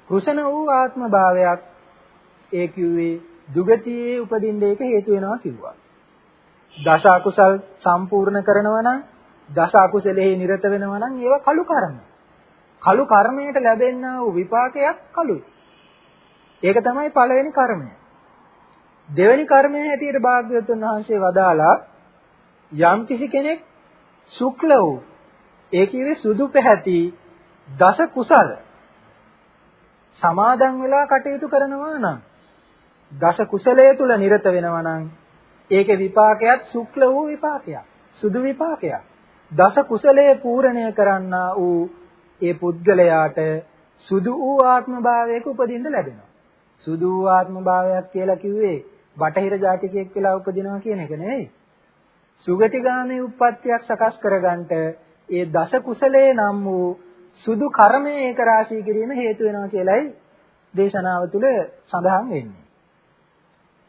කෘෂණ වූ ආත්ම භාවයක් ඒ කිව්වේ දුගතියේ උපදින්න ඒක හේතු වෙනවා කිව්වා. දස අකුසල් සම්පූර්ණ කරනවා නම් දස අකුසලෙහි නිරත වෙනවා නම් ඒවා කළු කර්ම. කළු කර්මයට ලැබෙනා වූ විපාකයක් කළුයි. ඒක තමයි පළවෙනි කර්මය. දෙවෙනි කර්මය හැටියට භාග්‍යවතුන් වහන්සේ වදාලා යම් කිසි කෙනෙක් ශුක්ල වූ ඒ කියේ සුදු පැහැති දස කුසල සමාදන් වෙලා කටයුතු කරනවා නම් දස කුසලයේ තුල නිරත වෙනවා නම් ඒකේ විපාකයක් ශුක්ල වූ විපාකයක් සුදු විපාකයක්. දස කුසලයේ පූර්ණණය කරන්නා වූ ඒ පුද්ගලයාට සුදු වූ ආත්ම භාවයක උපදින්න ලැබෙනවා. සුදු වූ ආත්ම භාවයක් කියලා කිව්වේ බටහිර ජාතිකයෙක් වෙලා උපදිනවා කියන එක නෙවෙයි. සුගතිගාමී උප්පත්තියක් සකස් කරගන්නට ඒ දස කුසලයේ නම් වූ සුදු කර්මය ඒක රාශී කිරීම හේතු වෙනවා කියලයි දේශනාව තුළ සඳහන් වෙන්නේ.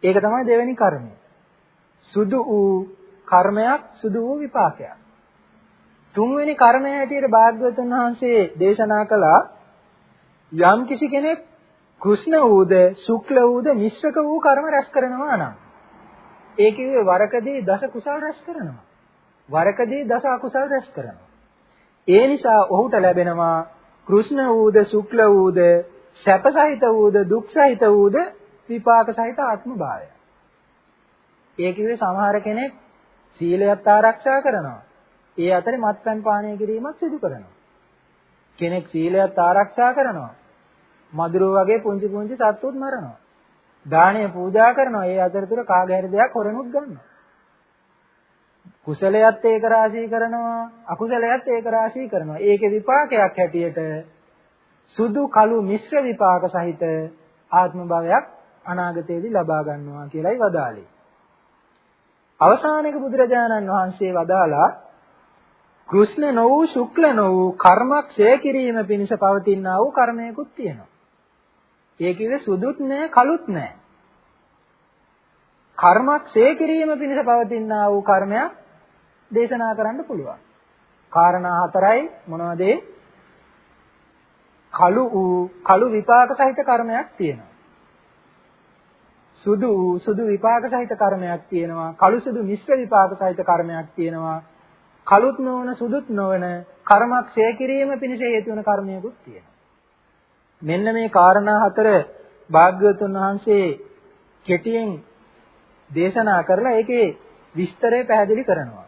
ඒක තමයි දෙවෙනි කර්මය. සුදු වූ කර්මයක් සුදු වූ විපාකයක්. තුන්වෙනි කර්මය හැටියට භාග්‍යවතුන් වහන්සේ දේශනා කළා යම් කිසි කෙනෙක් කෘෂ්ණ වූද ශුක්ල වූද මිශ්‍රක වූ කර්ම රැස් කරනවා නම් ඒ කිව්වේ වරකදී දස කුසල් රැස් කරනවා. වරකදී දස අකුසල් රැස් කරනවා. ඒ නිසා ඔහුට ලැබෙනවා කෘෂ්ණ වූද ශුක්ල වූද සැපසහිත වූද දුක්සහිත වූද විපාක සහිත ආත්ම භාවය. ඒ කිව්වේ සමහර කෙනෙක් සීලයත් ආරක්ෂා කරනවා. ඒ අතරේ මත්පැන් පානය කිරීමත් සිදු කරනවා. කෙනෙක් සීලයත් ආරක්ෂා කරනවා. මදුරුව වගේ පුංචි පුංචි සත්තුත් මරනවා. දාණය පූජා කරනවා. ඒ අතරතුර කාගේ හරි දෙයක් හොරනුත් ගන්නවා. කුසලයත් ඒක රාශී කරනවා අකුසලයත් ඒක රාශී කරනවා. ඒකේ විපාකයක් හැටියට සුදු කළු මිශ්‍ර විපාක සහිත ආත්ම භාවයක් අනාගතයේදී ලබා ගන්නවා කියලයි වදාළේ. අවසානයක බුදුරජාණන් වහන්සේ වදාලා කෘෂ්ණ නො වූ ශුක්ල නො වූ කර්මක්ෂය කිරීම පිණිස පවතිනා වූ කර්මයකුත් තියෙනවා. ඒ කිව්වේ සුදුත් නෑ කළුත් නෑ. කර්මක්ෂය කිරීම පිණිස පවතිනා වූ කර්මයක් දේශනා කරන්න පුළුවන්. කාරණා හතරයි මොනවද? කළු වූ කළු විපාක සහිත කර්මයක් තියෙනවා. සුදු සුදු විපාක සහිත කර්මයක් තියෙනවා. කළු සුදු මිශ්‍ර විපාක සහිත කර්මයක් තියෙනවා. කළුත් නොවන සුදුත් නොවන කර්මක් ඡය කිරීම පිණිස හේතු වෙන කර්මයකුත් තියෙනවා. මෙන්න මේ කාරණා හතර භාග්‍යවතුන් වහන්සේ කෙටියෙන් දේශනා කරලා ඒකේ විස්තරය පැහැදිලි කරනවා.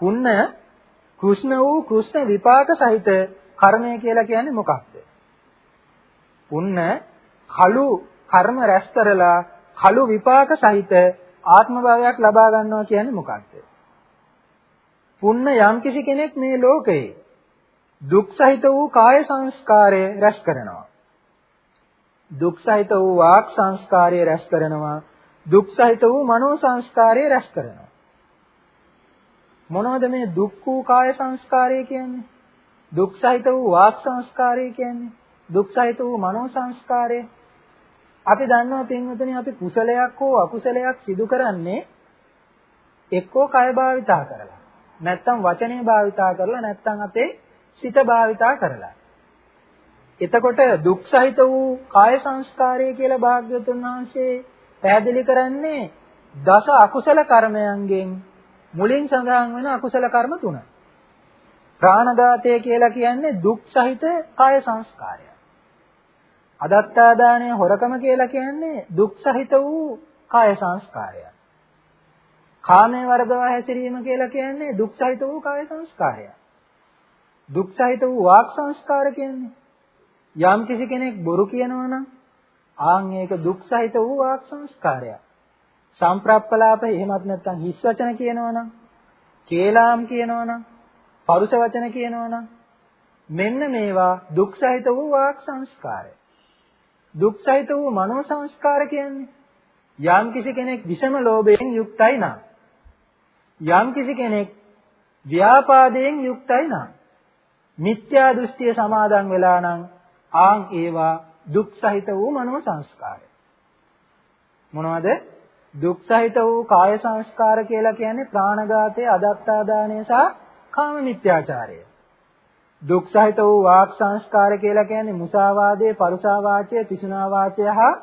පුන්න කෘෂ්ණ වූ කෘෂ්ණ විපාක සහිත කර්මය කියලා කියන්නේ මොකක්ද? පුන්න කළු කර්ම රැස් කරලා කළු විපාක සහිත ආත්ම භාවයක් ලබා ගන්නවා කියන්නේ මොකක්ද? පුන්න යම්කිසි කෙනෙක් මේ ලෝකයේ දුක් සහිත වූ කාය සංස්කාරය රැස් කරනවා. දුක් සහිත වූ වාක් සංස්කාරය රැස් කරනවා. දුක් සහිත වූ මනෝ සංස්කාරය රැස් කරනවා. මොනවද මේ දුක් වූ කාය සංස්කාරය කියන්නේ? දුක් සහිත වූ වාක් සංස්කාරය කියන්නේ? දුක් සහිත වූ මනෝ සංස්කාරය අපි දන්නවා පින්වතුනි අපි කුසලයක් හෝ අකුසලයක් සිදු කරන්නේ එක්කෝ කය භාවිතා කරලා නැත්නම් වචනේ භාවිතා කරලා නැත්නම් අපේ සිත භාවිතා කරලා එතකොට දුක් සහිත වූ කාය සංස්කාරය කියලා භාග්‍යවතුන් වහන්සේ පැහැදිලි කරන්නේ දස අකුසල කර්මයන්ගෙන් මුලින් සඳහන් වෙන අකුසල කර්ම තුන. ප්‍රාණඝාතය කියලා කියන්නේ දුක් සහිත කාය සංස්කාරය. අදත්තාදානය හොරකම කියලා කියන්නේ දුක් සහිත වූ කාය සංස්කාරයක්. කාමයේ වර්ධව හැසිරීම කියලා කියන්නේ දුක් සහිත වූ කාය සංස්කාරයක්. දුක් සහිත වූ වාක් සංස්කාර කියන්නේ යම් කිසි කෙනෙක් බොරු කියනවා නම් ආන් ඒක දුක් සහිත වූ වාක් සංස්කාරයක්. සම්ප්‍රප්පලාප එහෙමත් නැත්නම් හිස් වචන කියනවා නම් කේලාම් කියනවා නම් පරුෂ වචන කියනවා නම් මෙන්න මේවා දුක් සහිත වූ වාක් සංස්කාරය. දුක් සහිත වූ මනෝ සංස්කාර කියන්නේ. යම් කිසි කෙනෙක් විෂම ලෝභයෙන් යුක්තයි නම්. යම් කිසි කෙනෙක් ව්‍යාපාදයෙන් යුක්තයි නම්. මිත්‍යා දෘෂ්ටිය සමාදන් වෙලා නම් ආන් ඒවා දුක් සහිත වූ මනෝ සංස්කාරය. මොනවද? දුක් සහිත වූ කාය සංස්කාර කියලා කියන්නේ ප්‍රාණඝාතය අදත්තාදානය සහ කාම මිත්‍යාචාරය. දුක් සහිත වූ වාක් සංස්කාර කියලා කියන්නේ මුසාවාදයේ පරුසා වාචය, පිසුනා වාචය හා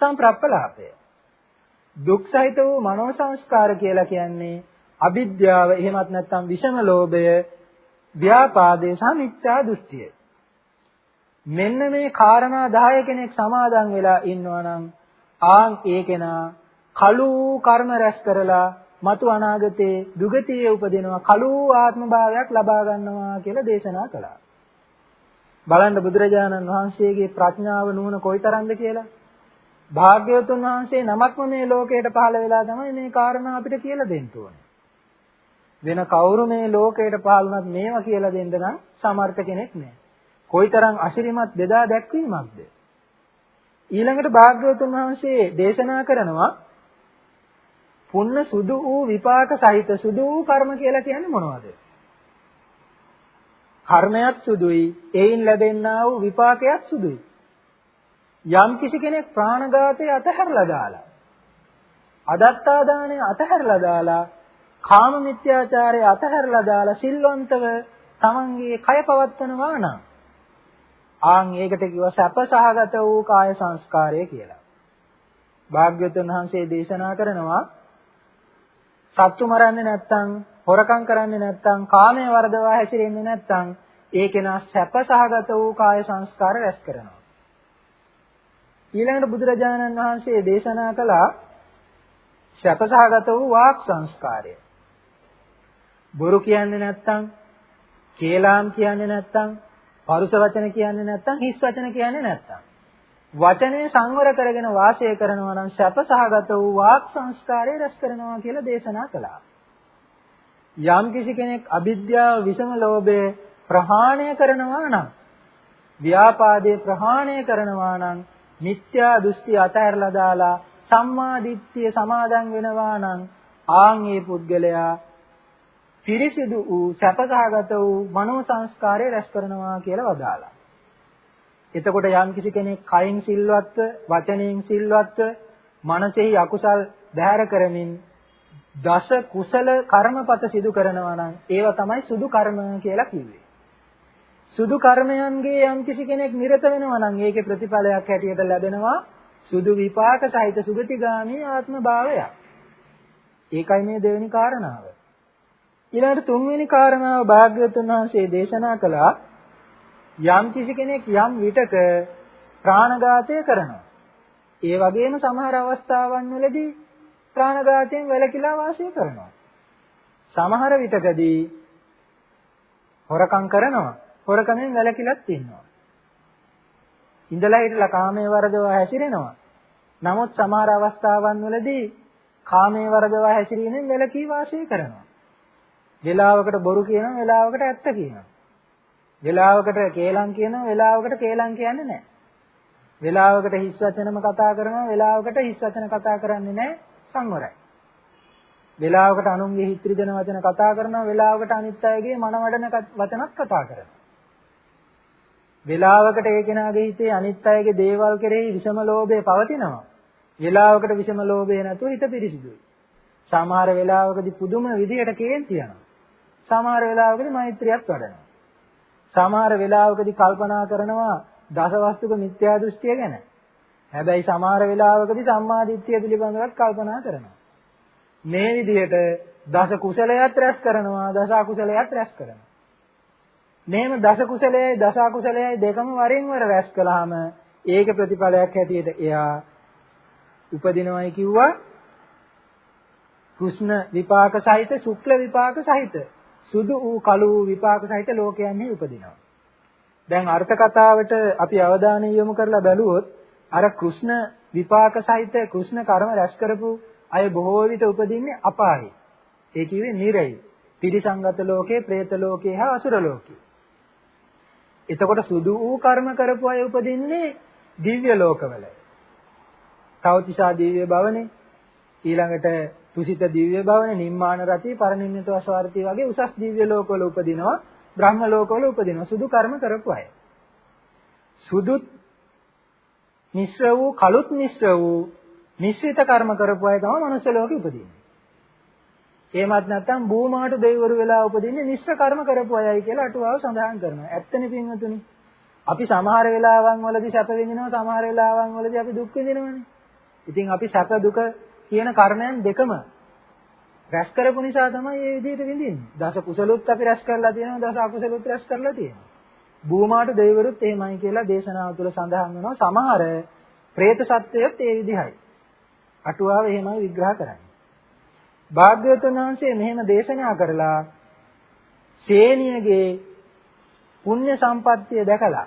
සම්ප්‍රප්පලාපය. දුක් සහිත වූ මනෝ සංස්කාර කියලා කියන්නේ අවිද්‍යාව එහෙමත් නැත්නම් විෂම ලෝභය, ව්‍යාපාදේ සහ මිත්‍යා දෘෂ්ටිය. මෙන්න මේ කාරණා 10 කෙනෙක් සමාදන් වෙලා ඉන්නවා නම් ආන් ඒ කෙනා කලු කර්ම රැස් කරලා මතු අනාගතේ දුගතියේ උපදිනවා කලු ආත්ම භාවයක් ලබා ගන්නවා කියලා දේශනා කළා. බලන්න බුදුරජාණන් වහන්සේගේ ප්‍රඥාව නුවණ කොයිතරම්ද කියලා. භාග්‍යවතුන් වහන්සේ නමක්ම මේ ලෝකයට පහළ වෙලා තමයි මේ කාරණා අපිට කියලා දෙන්න ඕනේ. වෙන කවුරු මේ ලෝකයට පහළ වුණත් මේවා කියලා දෙන්න නම් සමර්ථ කෙනෙක් නැහැ. කොයිතරම් අශිරිමත් බෙදා දැක්වීමක්ද? ඊළඟට භාග්‍යවතුන් වහන්සේ දේශනා කරනවා පුන්න සුදු වූ විපාක සහිත සුදු වූ කර්ම කියලා කියන්නේ මොනවද? කර්මයක් සුදුයි. එයින් ලැබෙන්නා වූ විපාකයක් සුදුයි. යම් කිසි කෙනෙක් ප්‍රාණඝාතය අතහැරලා දාලා අදත්තා දාණය අතහැරලා දාලා කාම මිත්‍යාචාරය අතහැරලා දාලා සිල්වන්තව තමන්ගේ කය පවත්වනවා නම් ආන් ඒකට කිව්වා සැපසහගත වූ කාය සංස්කාරය කියලා. භාග්‍යවතුන් වහන්සේ දේශනා කරනවා සත්තු මරන්නේ නැත්නම් හොරකම් කරන්නේ නැත්නම් කාමයේ වර්ධවා හැසිරෙන්නේ නැත්නම් ඒ කෙනා සැපසහගත වූ කාය සංස්කාර රැස් කරනවා. ඊළඟට බුදුරජාණන් වහන්සේ දේශනා කළා සැපසහගත වූ වාක් සංස්කාරය. බොරු කියන්නේ නැත්නම්, කේලාම් කියන්නේ නැත්නම්, පරුස වචන කියන්නේ නැත්නම්, හිස් වචන කියන්නේ නැත්නම්. වචනේ සංවර කරගෙන වාසය කරනවා නම් සැපසහගත වූ වාක් සංස්කාරය රැස් කරනවා කියලා දේශනා කළා. යම් කිසි කෙනෙක් අවිද්‍යාව විසම ලෝභය ප්‍රහාණය කරනවා නම් ව්‍යාපාදේ ප්‍රහාණය කරනවා නම් මිත්‍යා දෘෂ්ටි අතහැරලා දාලා සම්මා දිට්ඨිය සමාදන් වෙනවා නම් ආන් ඒ පුද්ගලයා පිරිසිදු වූ සැපසහගත වූ මනෝ සංස්කාරය රැස් කරනවා කියලා වදාලා. එතකොට යම් කිසි කෙනෙක් කයින් සිල්වත්ව, වචනයෙන් සිල්වත්ව, මනසෙහි අකුසල් බැහැර කරමින් දස කුසල කර්මපත සිදු කරනවා නම් ඒව තමයි සුදු කර්ම කියලා කිව්වේ. සුදු කර්මයන්ගේ යම් කිසි කෙනෙක් නිරත වෙනවා නම් ඒකේ ප්‍රතිඵලයක් හැටියට ලැබෙනවා සුදු විපාක සහිත සුගතිගාමී ආත්ම භාවයක්. ඒකයි මේ දෙවෙනි කාරණාව. ඊළඟට තුන්වෙනි කාරණාව භාග්‍යවතුන් වහන්සේ දේශනා කළා යම් කිසි කෙනෙක් යම් විටක ප්‍රාණඝාතය කරනවා. ඒ වගේම සමහර අවස්ථාවන් වලදී ප්‍රාණඝාතයෙන් වැළකීලා වාසය කරනවා. සමහර විටකදී හොරකම් කරනවා. හොරකමෙන් වැළකීලත් ඉන්නවා. ඉඳලා හිටලා කාමයේ වරදව හැසිරෙනවා. නමුත් සමහර අවස්ථාවන් වලදී කාමයේ වරදව හැසිරීමෙන් වැළකී වාසය කරනවා. වෙලාවකට බොරු කියනවා, වෙලාවකට ඇත්ත කියනවා. වෙලාවකට කේලම් කියනවා, වෙලාවකට කේලම් කියන්නේ නැහැ. වෙලාවකට හිස් වචනම කතා කරනවා, වෙලාවකට හිස් වචන කතා කරන්නේ නැහැ, සංවරයි. වෙලාවකට අනුන්ගේ හිත් රිදෙන වචන කතා කරනවා, වෙලාවකට අනිත් අයගේ මනවඩන වචනත් කතා කරනවා. වෙලාවකට ඒ කෙනාගේ හිතේ අනිත් අයගේ දේවල් කෙරෙහි විෂම ලෝභය පවතිනවා. වෙලාවකට විෂම ලෝභය නැතුව හිත පිරිසිදුයි. සමහර වෙලාවකදී පුදුම විදියට කේන්ති යනවා. සමහර වෙලාවකදී මෛත්‍රියක් වඩනවා. සමහර වෙලාවකදී කල්පනා කරනවා දසවස්තුක මිත්‍යා දෘෂ්ටිය ගැන. හැබැයි සමහර වෙලාවකදී සම්මාදිට්ඨිය පිළිබඳවත් කල්පනා කරනවා. මේ විදිහට දස කුසලයක් රැස් කරනවා දස අකුසලයක් රැස් කරනවා. මෙහෙම දස කුසලයයි දස අකුසලයයි දෙකම වරින් වර රැස් කළාම ඒක ප්‍රතිඵලයක් හැටියට එයා උපදිනවයි කිව්වා කෘෂ්ණ විපාක සහිත ශුක්ල විපාක සහිත සුදු වූ කළු වූ විපාක සහිත ලෝකයන්හි උපදිනවා. දැන් අර්ථ කතාවට අපි අවධානය යොමු කරලා බැලුවොත් අර කෘෂ්ණ විපාක සහිත කෘෂ්ණ කර්ම රැස් කරපු අය බොහෝ විට උපදින්නේ අපායේ. ඒ කිව්වේ නිරයි. තිරිසංගත ලෝකේ, പ്രേත ලෝකේ හා අසුර ලෝකේ. එතකොට සුදු වූ කර්ම කරපු අය උපදින්නේ දිව්‍ය ලෝකවල. තවතිසා දිව්‍ය භවනේ ඊළඟට තුසිත දිව්‍ය භවනේ නිම්මාන රති පරිනිම්මිත වසවර්ති වගේ උසස් දිව්‍ය ලෝකවල උපදිනවා බ්‍රහ්ම ලෝකවල උපදිනවා සුදු කර්ම කරපු අය. සුදුත් මිශ්‍ර වූ කළුත් මිශ්‍ර වූ මිශ්‍රිත කර්ම කරපු අය තමයි මනුෂ්‍ය ලෝකෙ උපදින්නේ. එහෙමත් නැත්නම් භූමාට දෙවිවරු වෙලා උපදින්නේ මිශ්‍ර කර්ම කරපු අයයි කියලා අටුවාව සඳහන් කරනවා. ඇත්තනේ පින්වතුනි. අපි සමහර වෙලාවන් වලදී සැප විඳිනවා සමහර වෙලාවන් වලදී අපි දුක් විඳිනවානේ. ඉතින් අපි සැප දුක කියන කර්ණයන් දෙකම රැස් කරපු නිසා තමයි මේ විදිහට විඳින්නේ. දස කුසලුත් අපි රැස් කරලා තියෙනවා දස අකුසලුත් රැස් කරලා තියෙනවා. භූමාට දෙවිවරුත් එහෙමයි කියලා දේශනාව තුළ සඳහන් වෙනවා. සමහර പ്രേත සත්වයත් ඒ විදිහයි. අටුවාව එහෙමයි විග්‍රහ කරන්නේ. භාග්‍යවතුන් වහන්සේ මෙහෙම දේශනා කරලා සේනියගේ පුණ්‍ය සම්පත්තිය දැකලා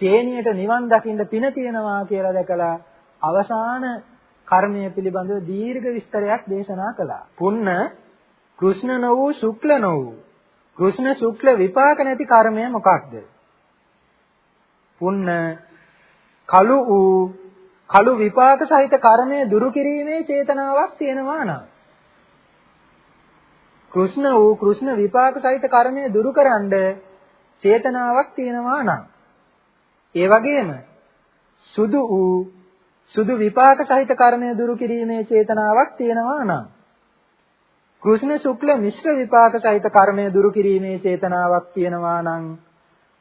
සේනියට නිවන් දකින්න පින තියෙනවා කියලා දැකලා අවසාන කර්මය පිළිබඳව දීර්ඝ විස්තරයක් දේශනා කළා. පුන්න කෘෂ්ණ නො වූ ශුක්ල නො වූ කෘෂ්ණ ශුක්ල විපාක නැති කර්මය මොකක්ද? පුන්න කළු වූ කළු විපාක සහිත කර්මය දුරු කිරීමේ චේතනාවක් තියෙනවා නම් කෘෂ්ණ වූ කෘෂ්ණ විපාක සහිත කර්මය දුරුකරනද චේතනාවක් තියෙනවා නම් ඒ වගේම සුදු වූ සුදු විපාක සහිත කර්මය දුරු කිරීමේ චේතනාවක් තියෙනවා නම් කෘෂ්ණ ශුක්ල මිශ්‍ර විපාක සහිත කර්මය දුරු කිරීමේ චේතනාවක් තියෙනවා නම්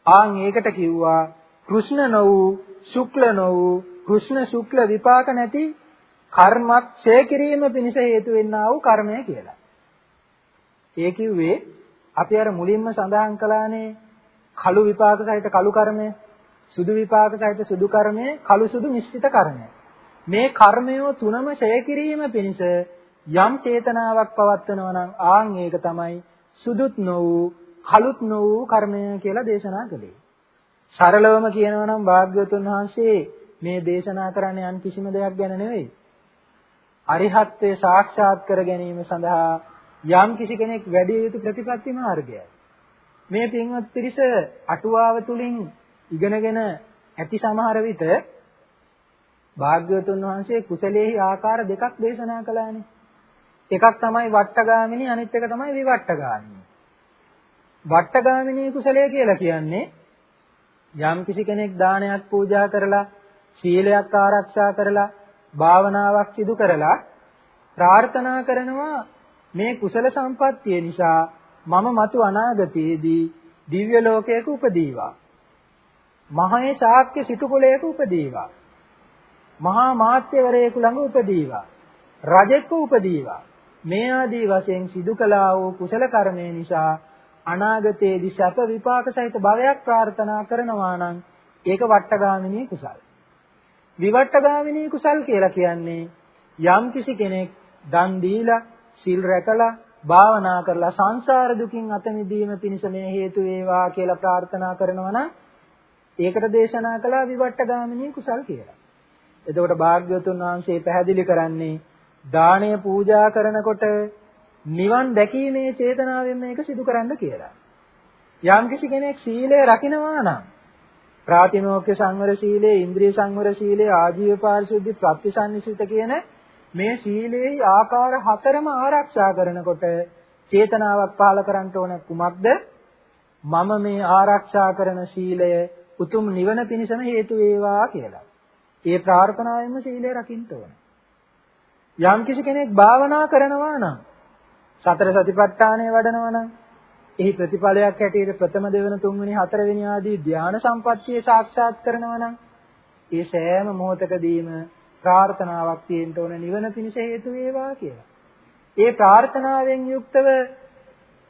ආන් ඒකට කිව්වා කෘෂ්ණ නො වූ ශුක්ල නො වූ කෘෂ්ණ ශුක්ල විපාක නැති කර්මක් ඡය කිරීම පිණිස හේතු වෙන්නා වූ කර්මය කියලා. ඒ කිව්වේ අපි අර මුලින්ම සඳහන් කළානේ කළු විපාක සහිත කළු කර්මය, සුදු විපාක සහිත සුදු කර්මය, කළු සුදු මිශ්‍රිත කර්මය. මේ කර්මය තුනම ඡය කිරීම පිණිස යම් චේතනාවක් පවත්වනවා නම් ආන් ඒක තමයි සුදුත් නො වූ කළුත් නො වූ කර්මය කියලා දේශනා කළේ. සරලවම කියනවා නම් භාග්‍යවතුන් වහන්සේ මේ දේශනා කරන්නේ අන් කිසිම දෙයක් ගැන නෙවෙයි. අරිහත්ත්වේ සාක්ෂාත් කර ගැනීම සඳහා යම් කිසි කෙනෙක් වැඩි යුතු ප්‍රතිපත්ති මාර්ගයයි. මේ පින්වත් පිරිස අටුවාව තුලින් ඉගෙනගෙන ඇති සමහර විට භාග්‍යවතුන් වහන්සේ කුසලයේහි ආකාර දෙකක් දේශනා කළානේ. එකක් තමයි වට්ටගාමිනී අනිත් එක තමයි විවට්ටගාමිනී. වට්ටගාමිනී කුසලය කියලා කියන්නේ යම් කිසි කෙනෙක් දානයක් පූජා කරලා සීලයක් ආරක්ෂා කරලා භාවනාවක් සිදු කරලා ප්‍රාර්ථනා කරනවා මේ කුසල සම්පත්තිය නිසා මම මතු අනාගතයේදී දිව්‍ය ලෝකයක උපදීවා. මහේ ශාක්‍ය සිටු කුලයක උපදීවා. මහා මාත්‍යවරයෙකු ළඟ උපදීවා. රජෙක්ව උපදීවා. මේ ආදී වශයෙන් සිදු කළා වූ කුසල කර්මය නිසා අනාගතයේදී සැප විපාක සහිත භවයක් ප්‍රාර්ථනා කරනවා නම් ඒක වට්ටගාමිනී කුසල්. විවට්ටගාමිනී කුසල් කියලා කියන්නේ යම් කිසි කෙනෙක් දන් දීලා, සිල් රැකලා, භාවනා කරලා සංසාර දුකින් අත මිදීම පිණිස මේ හේතු වේවා කියලා ප්‍රාර්ථනා කරනවා නම් ඒකට දේශනා කළා විවට්ටගාමිනී කුසල් කියලා. එතකොට භාග්‍යවතුන් වහන්සේ පැහැදිලි කරන්නේ දාණය පූජා කරනකොට නිවන් දැකීමේ චේතනාවෙන් මේක සිදු කරන්න කියලා. යම් කිසි කෙනෙක් සීලය රකින්නවා නම් ප්‍රාතිමෝක්ඛ සංවර සීලය, ඉන්ද්‍රිය සංවර සීලය, ආජීව පාරිශුද්ධි ප්‍රත්‍යසන්නිසිත කියන මේ සීලේ ආකාර හතරම ආරක්ෂා කරනකොට චේතනාවක් පහළ කරන්න ඕන කුමක්ද? මම මේ ආරක්ෂා කරන සීලය උතුම් නිවන පිණිසම හේතු වේවා කියලා. ඒ ප්‍රාර්ථනාවෙන්ම සීලය රකින්න ඕන. යම් කිසි කෙනෙක් භාවනා කරනවා නම් සතර සතිපට්ඨානය වඩනවා නම් එහි ප්‍රතිඵලයක් හැටියට ප්‍රථම දෙවන තුන්වෙනි හතරවෙනි ආදී ධානා සම්පත්තිය සාක්ෂාත් කරනවා නම් ඒ සෑම මොහොතකදීම ප්‍රාර්ථනාවක් තියෙන්න ඕන නිවන පිණිස හේතු වේවා කියලා. ඒ ප්‍රාර්ථනාවෙන් යුක්තව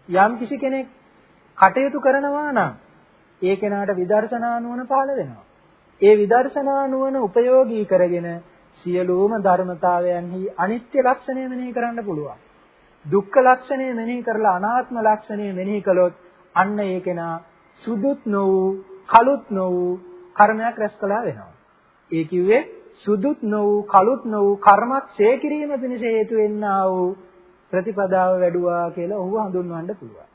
යම් කිසි කෙනෙක් කටයුතු කරනවා නම් ඒ කෙනාට විදර්ශනා නුවණ පහළ වෙනවා. ඒ විදර්ශනා නුවණ උපයෝගී කරගෙන සියලුම ධර්මතාවයන්හි අනිත්‍ය ලක්ෂණය මෙනෙහි කරන්න පුළුවන්. දුක්ඛ ලක්ෂණය මෙනෙහි කරලා අනාත්ම ලක්ෂණය මෙනෙහි කළොත් අන්න ඒ කෙනා සුදුත් නො වූ කළුත් නො වූ කර්මයක් රැස් කළා වෙනවා. ඒ කිව්වේ සුදුත් නො වූ කළුත් නො වූ කර්මක් ඡේ කිරීම පිණිස හේතු වෙන්නා වූ ප්‍රතිපදාව වැඩුවා කියලා ඔහුව හඳුන්වන්න පුළුවන්.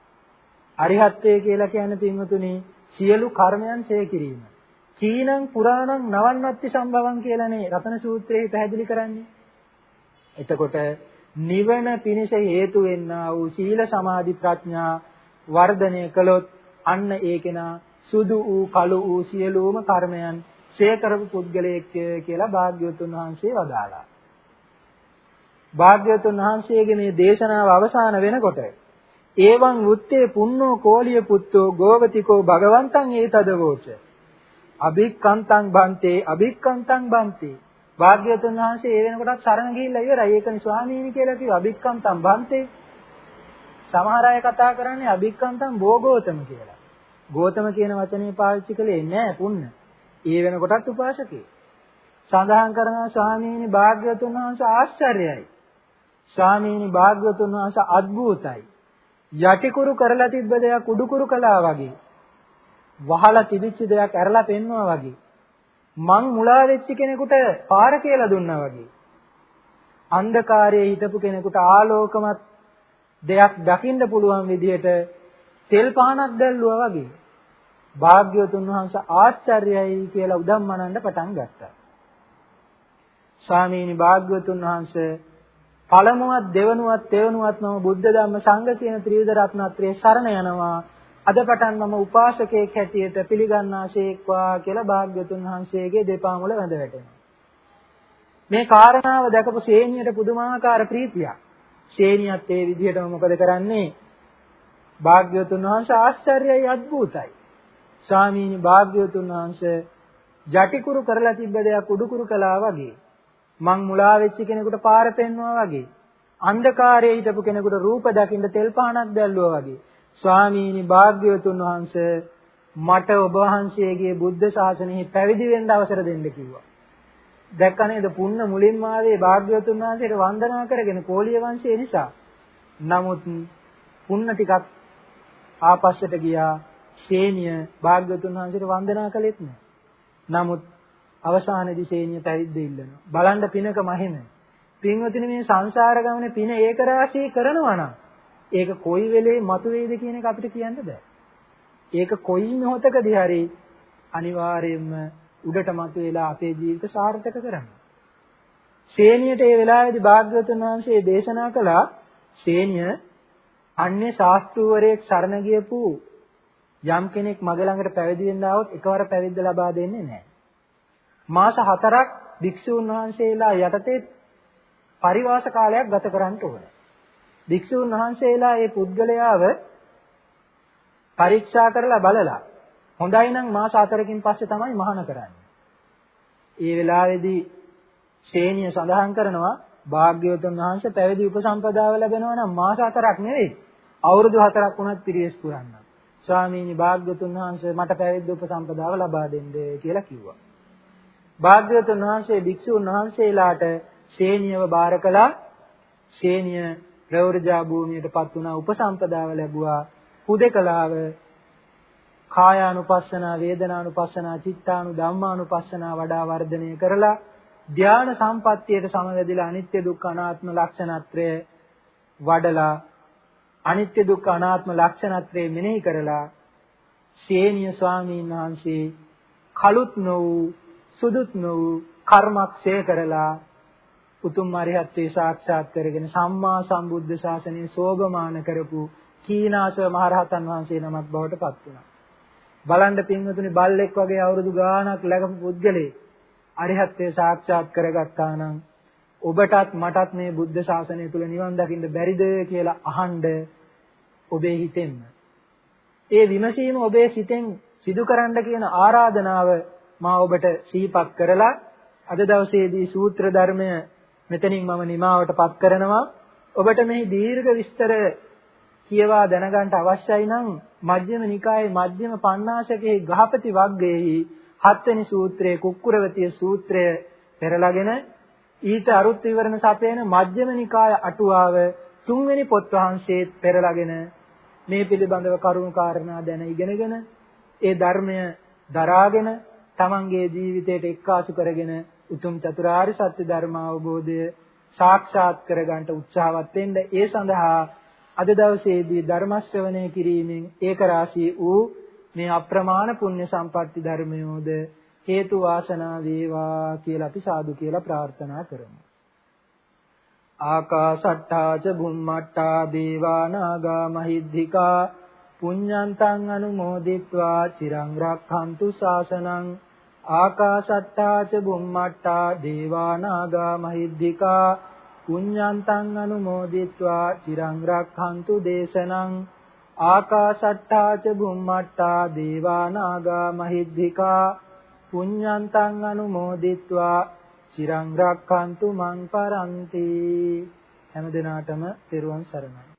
අරිහත්ත්වය කියලා කියන්නේ පින්වතුනි සියලු කර්මයන් ඡේ කිරීම. කීනං පුරාණං නවන්නත්ති සම්භවං කියලානේ රතන සූත්‍රයේ පැහැදිලි කරන්නේ. එතකොට නිවන පිණිස හේතු වෙන්නා වූ සීල සමාධි ප්‍රඥා වර්ධනය කළොත් අන්න ඒ කෙනා සුදු වූ කළු වූ සියලුම කර්මයන් ඡේ කරපු පුද්ගලයෙක් කියලා භාග්‍යවතුන් වහන්සේ වදාළා. භාග්‍යවතුන් වහන්සේගේ මේ දේශනාව අවසාන වෙනකොට ඒවං වුත්තේ පුන්නෝ කෝලිය පුත්තෝ ගෝවතිකෝ භගවන්තං ඒතදවෝච අභික්කන්තං බන්තේ අභික්කන්තං බන්තේ භාග්‍යවතුන් වහන්සේ ඒ වෙනකොටත් සරණ ගිහිල්ලා ඉවරයි. ඒකනේ ස්වාමීනි කියලා කිව්ව අභික්කන්තම් බන්තේ. සමහර අය කතා කරන්නේ අභික්කන්තම් බෝගෝතම කියලා. ගෝතම කියන වචනේ පාවිච්චි කළේ නෑ පුන්න. ඒ වෙනකොටත් උපාසකේ. සඳහන් කරනවා ස්වාමීනි භාග්‍යවතුන් වහන්සේ ආශ්චර්යයි. ස්වාමීනි භාග්‍යවතුන් වහන්සේ අద్භූතයි. යටිකුරු කරලා තිබ්බ දෙයක් උඩුකුරු කළා වගේ. වහලා තිබිච්ච දෙයක් ඇරලා පෙන්නවා වගේ. මං මුලා වෙච්ච කෙනෙකුට පාර කියලා දුන්නා වගේ. අන්ධකාරයේ හිටපු කෙනෙකුට ආලෝකමත් දෙයක් දකින්න පුළුවන් විදිහට තෙල් පහනක් දැල්ලුවා වගේ. භාග්‍යවතුන් වහන්සේ ආශ්චර්යයි කියලා උදම්මනන්න පටන් ගත්තා. ස්වාමීනි භාග්‍යවතුන් වහන්සේ පළමුවත් දෙවනුවත් තෙවනුවත් මම බුද්ධ ධම්ම සංඝ කියන ත්‍රිවිධ රත්නත්‍රයේ සරණ යනවා අද පටන් මම උපාසකයෙක් හැටියට පිළිගන්නාසේක්වා කියලා භාග්‍යතුන් වහන්සේගේ දෙපා මුල වැඳ වැටෙනවා. මේ කාරණාව දැකපු සේනියට පුදුමාකාර ප්‍රීතියක්. සේනියත් ඒ විදිහටම මොකද කරන්නේ? භාග්‍යවතුන් වහන්සේ ආශ්චර්යයි අద్భుතයි. ස්වාමීනි භාග්‍යවතුන් වහන්සේ ජටිකුරු කරලා තිබ්බ දෙයක් උඩුකුරු කළා වගේ. මං මුලා වෙච්ච කෙනෙකුට පාර පෙන්වුවා වගේ. අන්ධකාරයේ හිටපු කෙනෙකුට රූප දකින්න තෙල් පහනක් දැල්ලුවා වගේ. ස්වාමීනි භාග්‍යවතුන් වහන්සේ මට ඔබ වහන්සේගේ බුද්ධ ශාසනයෙහි පැවිදි වෙන්න අවසර දෙන්න කිව්වා. දැක්ක නේද පුන්න මුලින්ම ආවේ භාග්‍යවතුන් වහන්සේට වන්දනා කරගෙන කෝලිය වංශය නිසා. නමුත් පුන්න ටිකක් ආපස්සට ගියා. සේනිය භාග්‍යවතුන් වහන්සේට වන්දනා කළෙත් නෑ. නමුත් අවසානයේදී සේනිය පැවිද්ද ඉල්ලනවා. බලන්න පිනක මහිම. පින්වතුනි මේ සංසාර ගමනේ පින ඒක රාශී කරනවා නම් ඒක කොයි වෙලේ මතුවේද කියන එක අපිට කියන්න බෑ. ඒක කොයි මොහොතකදී හරි අනිවාර්යයෙන්ම උඩට මතුවලා අපේ ජීවිත සාර්ථක කරන්න. සේනියට ඒ වෙලාවේදී භාග්‍යවතුන් වහන්සේ දේශනා කළා සේනිය අන්‍ය ශාස්ත්‍රූවරයෙක් සරණ ගියපු යම් කෙනෙක් මග ළඟට පැවිදි වෙන්න આવොත් එකවර පැවිද්ද ලබා දෙන්නේ නැහැ. මාස 4ක් භික්ෂුන් වහන්සේලා යටතේ පරිවාස කාලයක් ගත කරන්න ඕන. භික්ෂුන් වහන්සේලා මේ පුද්ගලයාව පරීක්ෂා කරලා බලලා හොඳයි නම් මාස 4කින් පස්සේ තමයි මහාන කරන්නේ. ඒ වෙලාවේදී ශේනිය සඳහන් කරනවා භාග්‍යවතුන් වහන්සේ පැවිදි උපසම්පදාව ලැබෙනවා නම් මාස 4ක් නෙවෙයි අවුරුදු 4ක් වුණත් පිරිස් පුරන්න. ස්වාමීනි භාග්‍යවතුන් වහන්සේ මට පැවිදි උපසම්පදාව ලබා දෙන්න කියලා කිව්වා. භාග්‍යවතුන් වහන්සේ භික්ෂුන් වහන්සේලාට ශේනියව බාර කළා. ශේනිය ප්‍රවෘජා භූමියටපත් වුණා උපසම්පදාව ලැබුවා. හුදකලාව කායානුපස්සනා වේදනානුපස්සනා චිත්තානු ධම්මානුපස්සනා වඩා වර්ධනය කරලා ධාන සම්පත්තියට සමවැදිලා අනිත්‍ය දුක්ඛ අනාත්ම ලක්ෂණත්‍රය වඩලා අනිත්‍ය දුක්ඛ අනාත්ම ලක්ෂණත්‍රය මෙනෙහි කරලා ශේනිය ස්වාමීන් වහන්සේ කලුත් නොවූ සුදුත් නොවූ කර්මක්ෂය කරලා උතුම් අරිහත්ත්වේ සාක්ෂාත් කරගෙන සම්මා සම්බුද්ධ ශාසනය සෝභමාන කරපු කීනාසව මහරහතන් වහන්සේ නමක් බවට පත් වුණා. බලන්න පින්වතුනි බල්ලෙක් වගේ අවුරුදු ගාණක් läගපු පුද්ගලෙක් අරිහත්ත්වයේ සාක්ෂාත් කරගත්තා නම් ඔබටත් මටත් මේ බුද්ධ ශාසනය තුල නිවන් දකින්න බැරිද කියලා අහන්න ඔබේ හිතෙන්ම. ඒ විමසීම ඔබේ සිතෙන් සිදු කරන්න කියන ආරාධනාව මා ඔබට සිහිපත් කරලා අද දවසේදී සූත්‍ර ධර්මය මෙතනින් මම නිමාවටපත් කරනවා. ඔබට මේ දීර්ඝ විස්තර කියවා දැනගන්න අවශ්‍යයි නම් මජ්ක්‍ධිම නිකායේ මජ්ක්‍ධිම පඤ්ඤාසකේ ගහපති වග්ගයේහි හත්වෙනි සූත්‍රයේ කුක්කුරවතිය සූත්‍රය පෙරලාගෙන ඊට අරුත් විවරණ සපයන මජ්ක්‍ධිම නිකාය අටුවාව තුන්වෙනි පොත් වහන්සේත් පෙරලාගෙන මේ පිළිබඳව කරුණු කාරණා දැන ඉගෙනගෙන ඒ ධර්මය දරාගෙන තමන්ගේ ජීවිතයට එක්කාසු කරගෙන උතුම් චතුරාර්ය සත්‍ය ධර්ම අවබෝධය සාක්ෂාත් කරගන්න උත්සාහවත් වෙන්න. ඒ සඳහා අද දවසේදී ධර්ම ශ්‍රවණය කිරීමෙන් ඒක රාශී වූ මේ අප්‍රමාණ පුණ්‍ය සම්පatti ධර්මයෝද හේතු වාසනා වේවා කියලා අපි සාදු කියලා ප්‍රාර්ථනා කරමු. ආකාසට්ටා ච බුම්මට්ටා දේවා නාග මහිද්దికා. පුඤ්ඤන්තං අනුමෝදිත්වා. චිරං රක්ඛන්තු ශාසනං ආකාශට්ටා ච බුම්මට්ටා දේවානාගා මහිද්దికා පුඤ්ඤන්තං අනුමෝදිත්වා චිරං රක්ඛන්තු දේශනං ආකාශට්ටා ච බුම්මට්ටා දේවානාගා මහිද්దికා පුඤ්ඤන්තං අනුමෝදිත්වා චිරං රක්ඛන්තු මං පරන්ති. හැම දිනාටම තෙරුවන් සරණයි.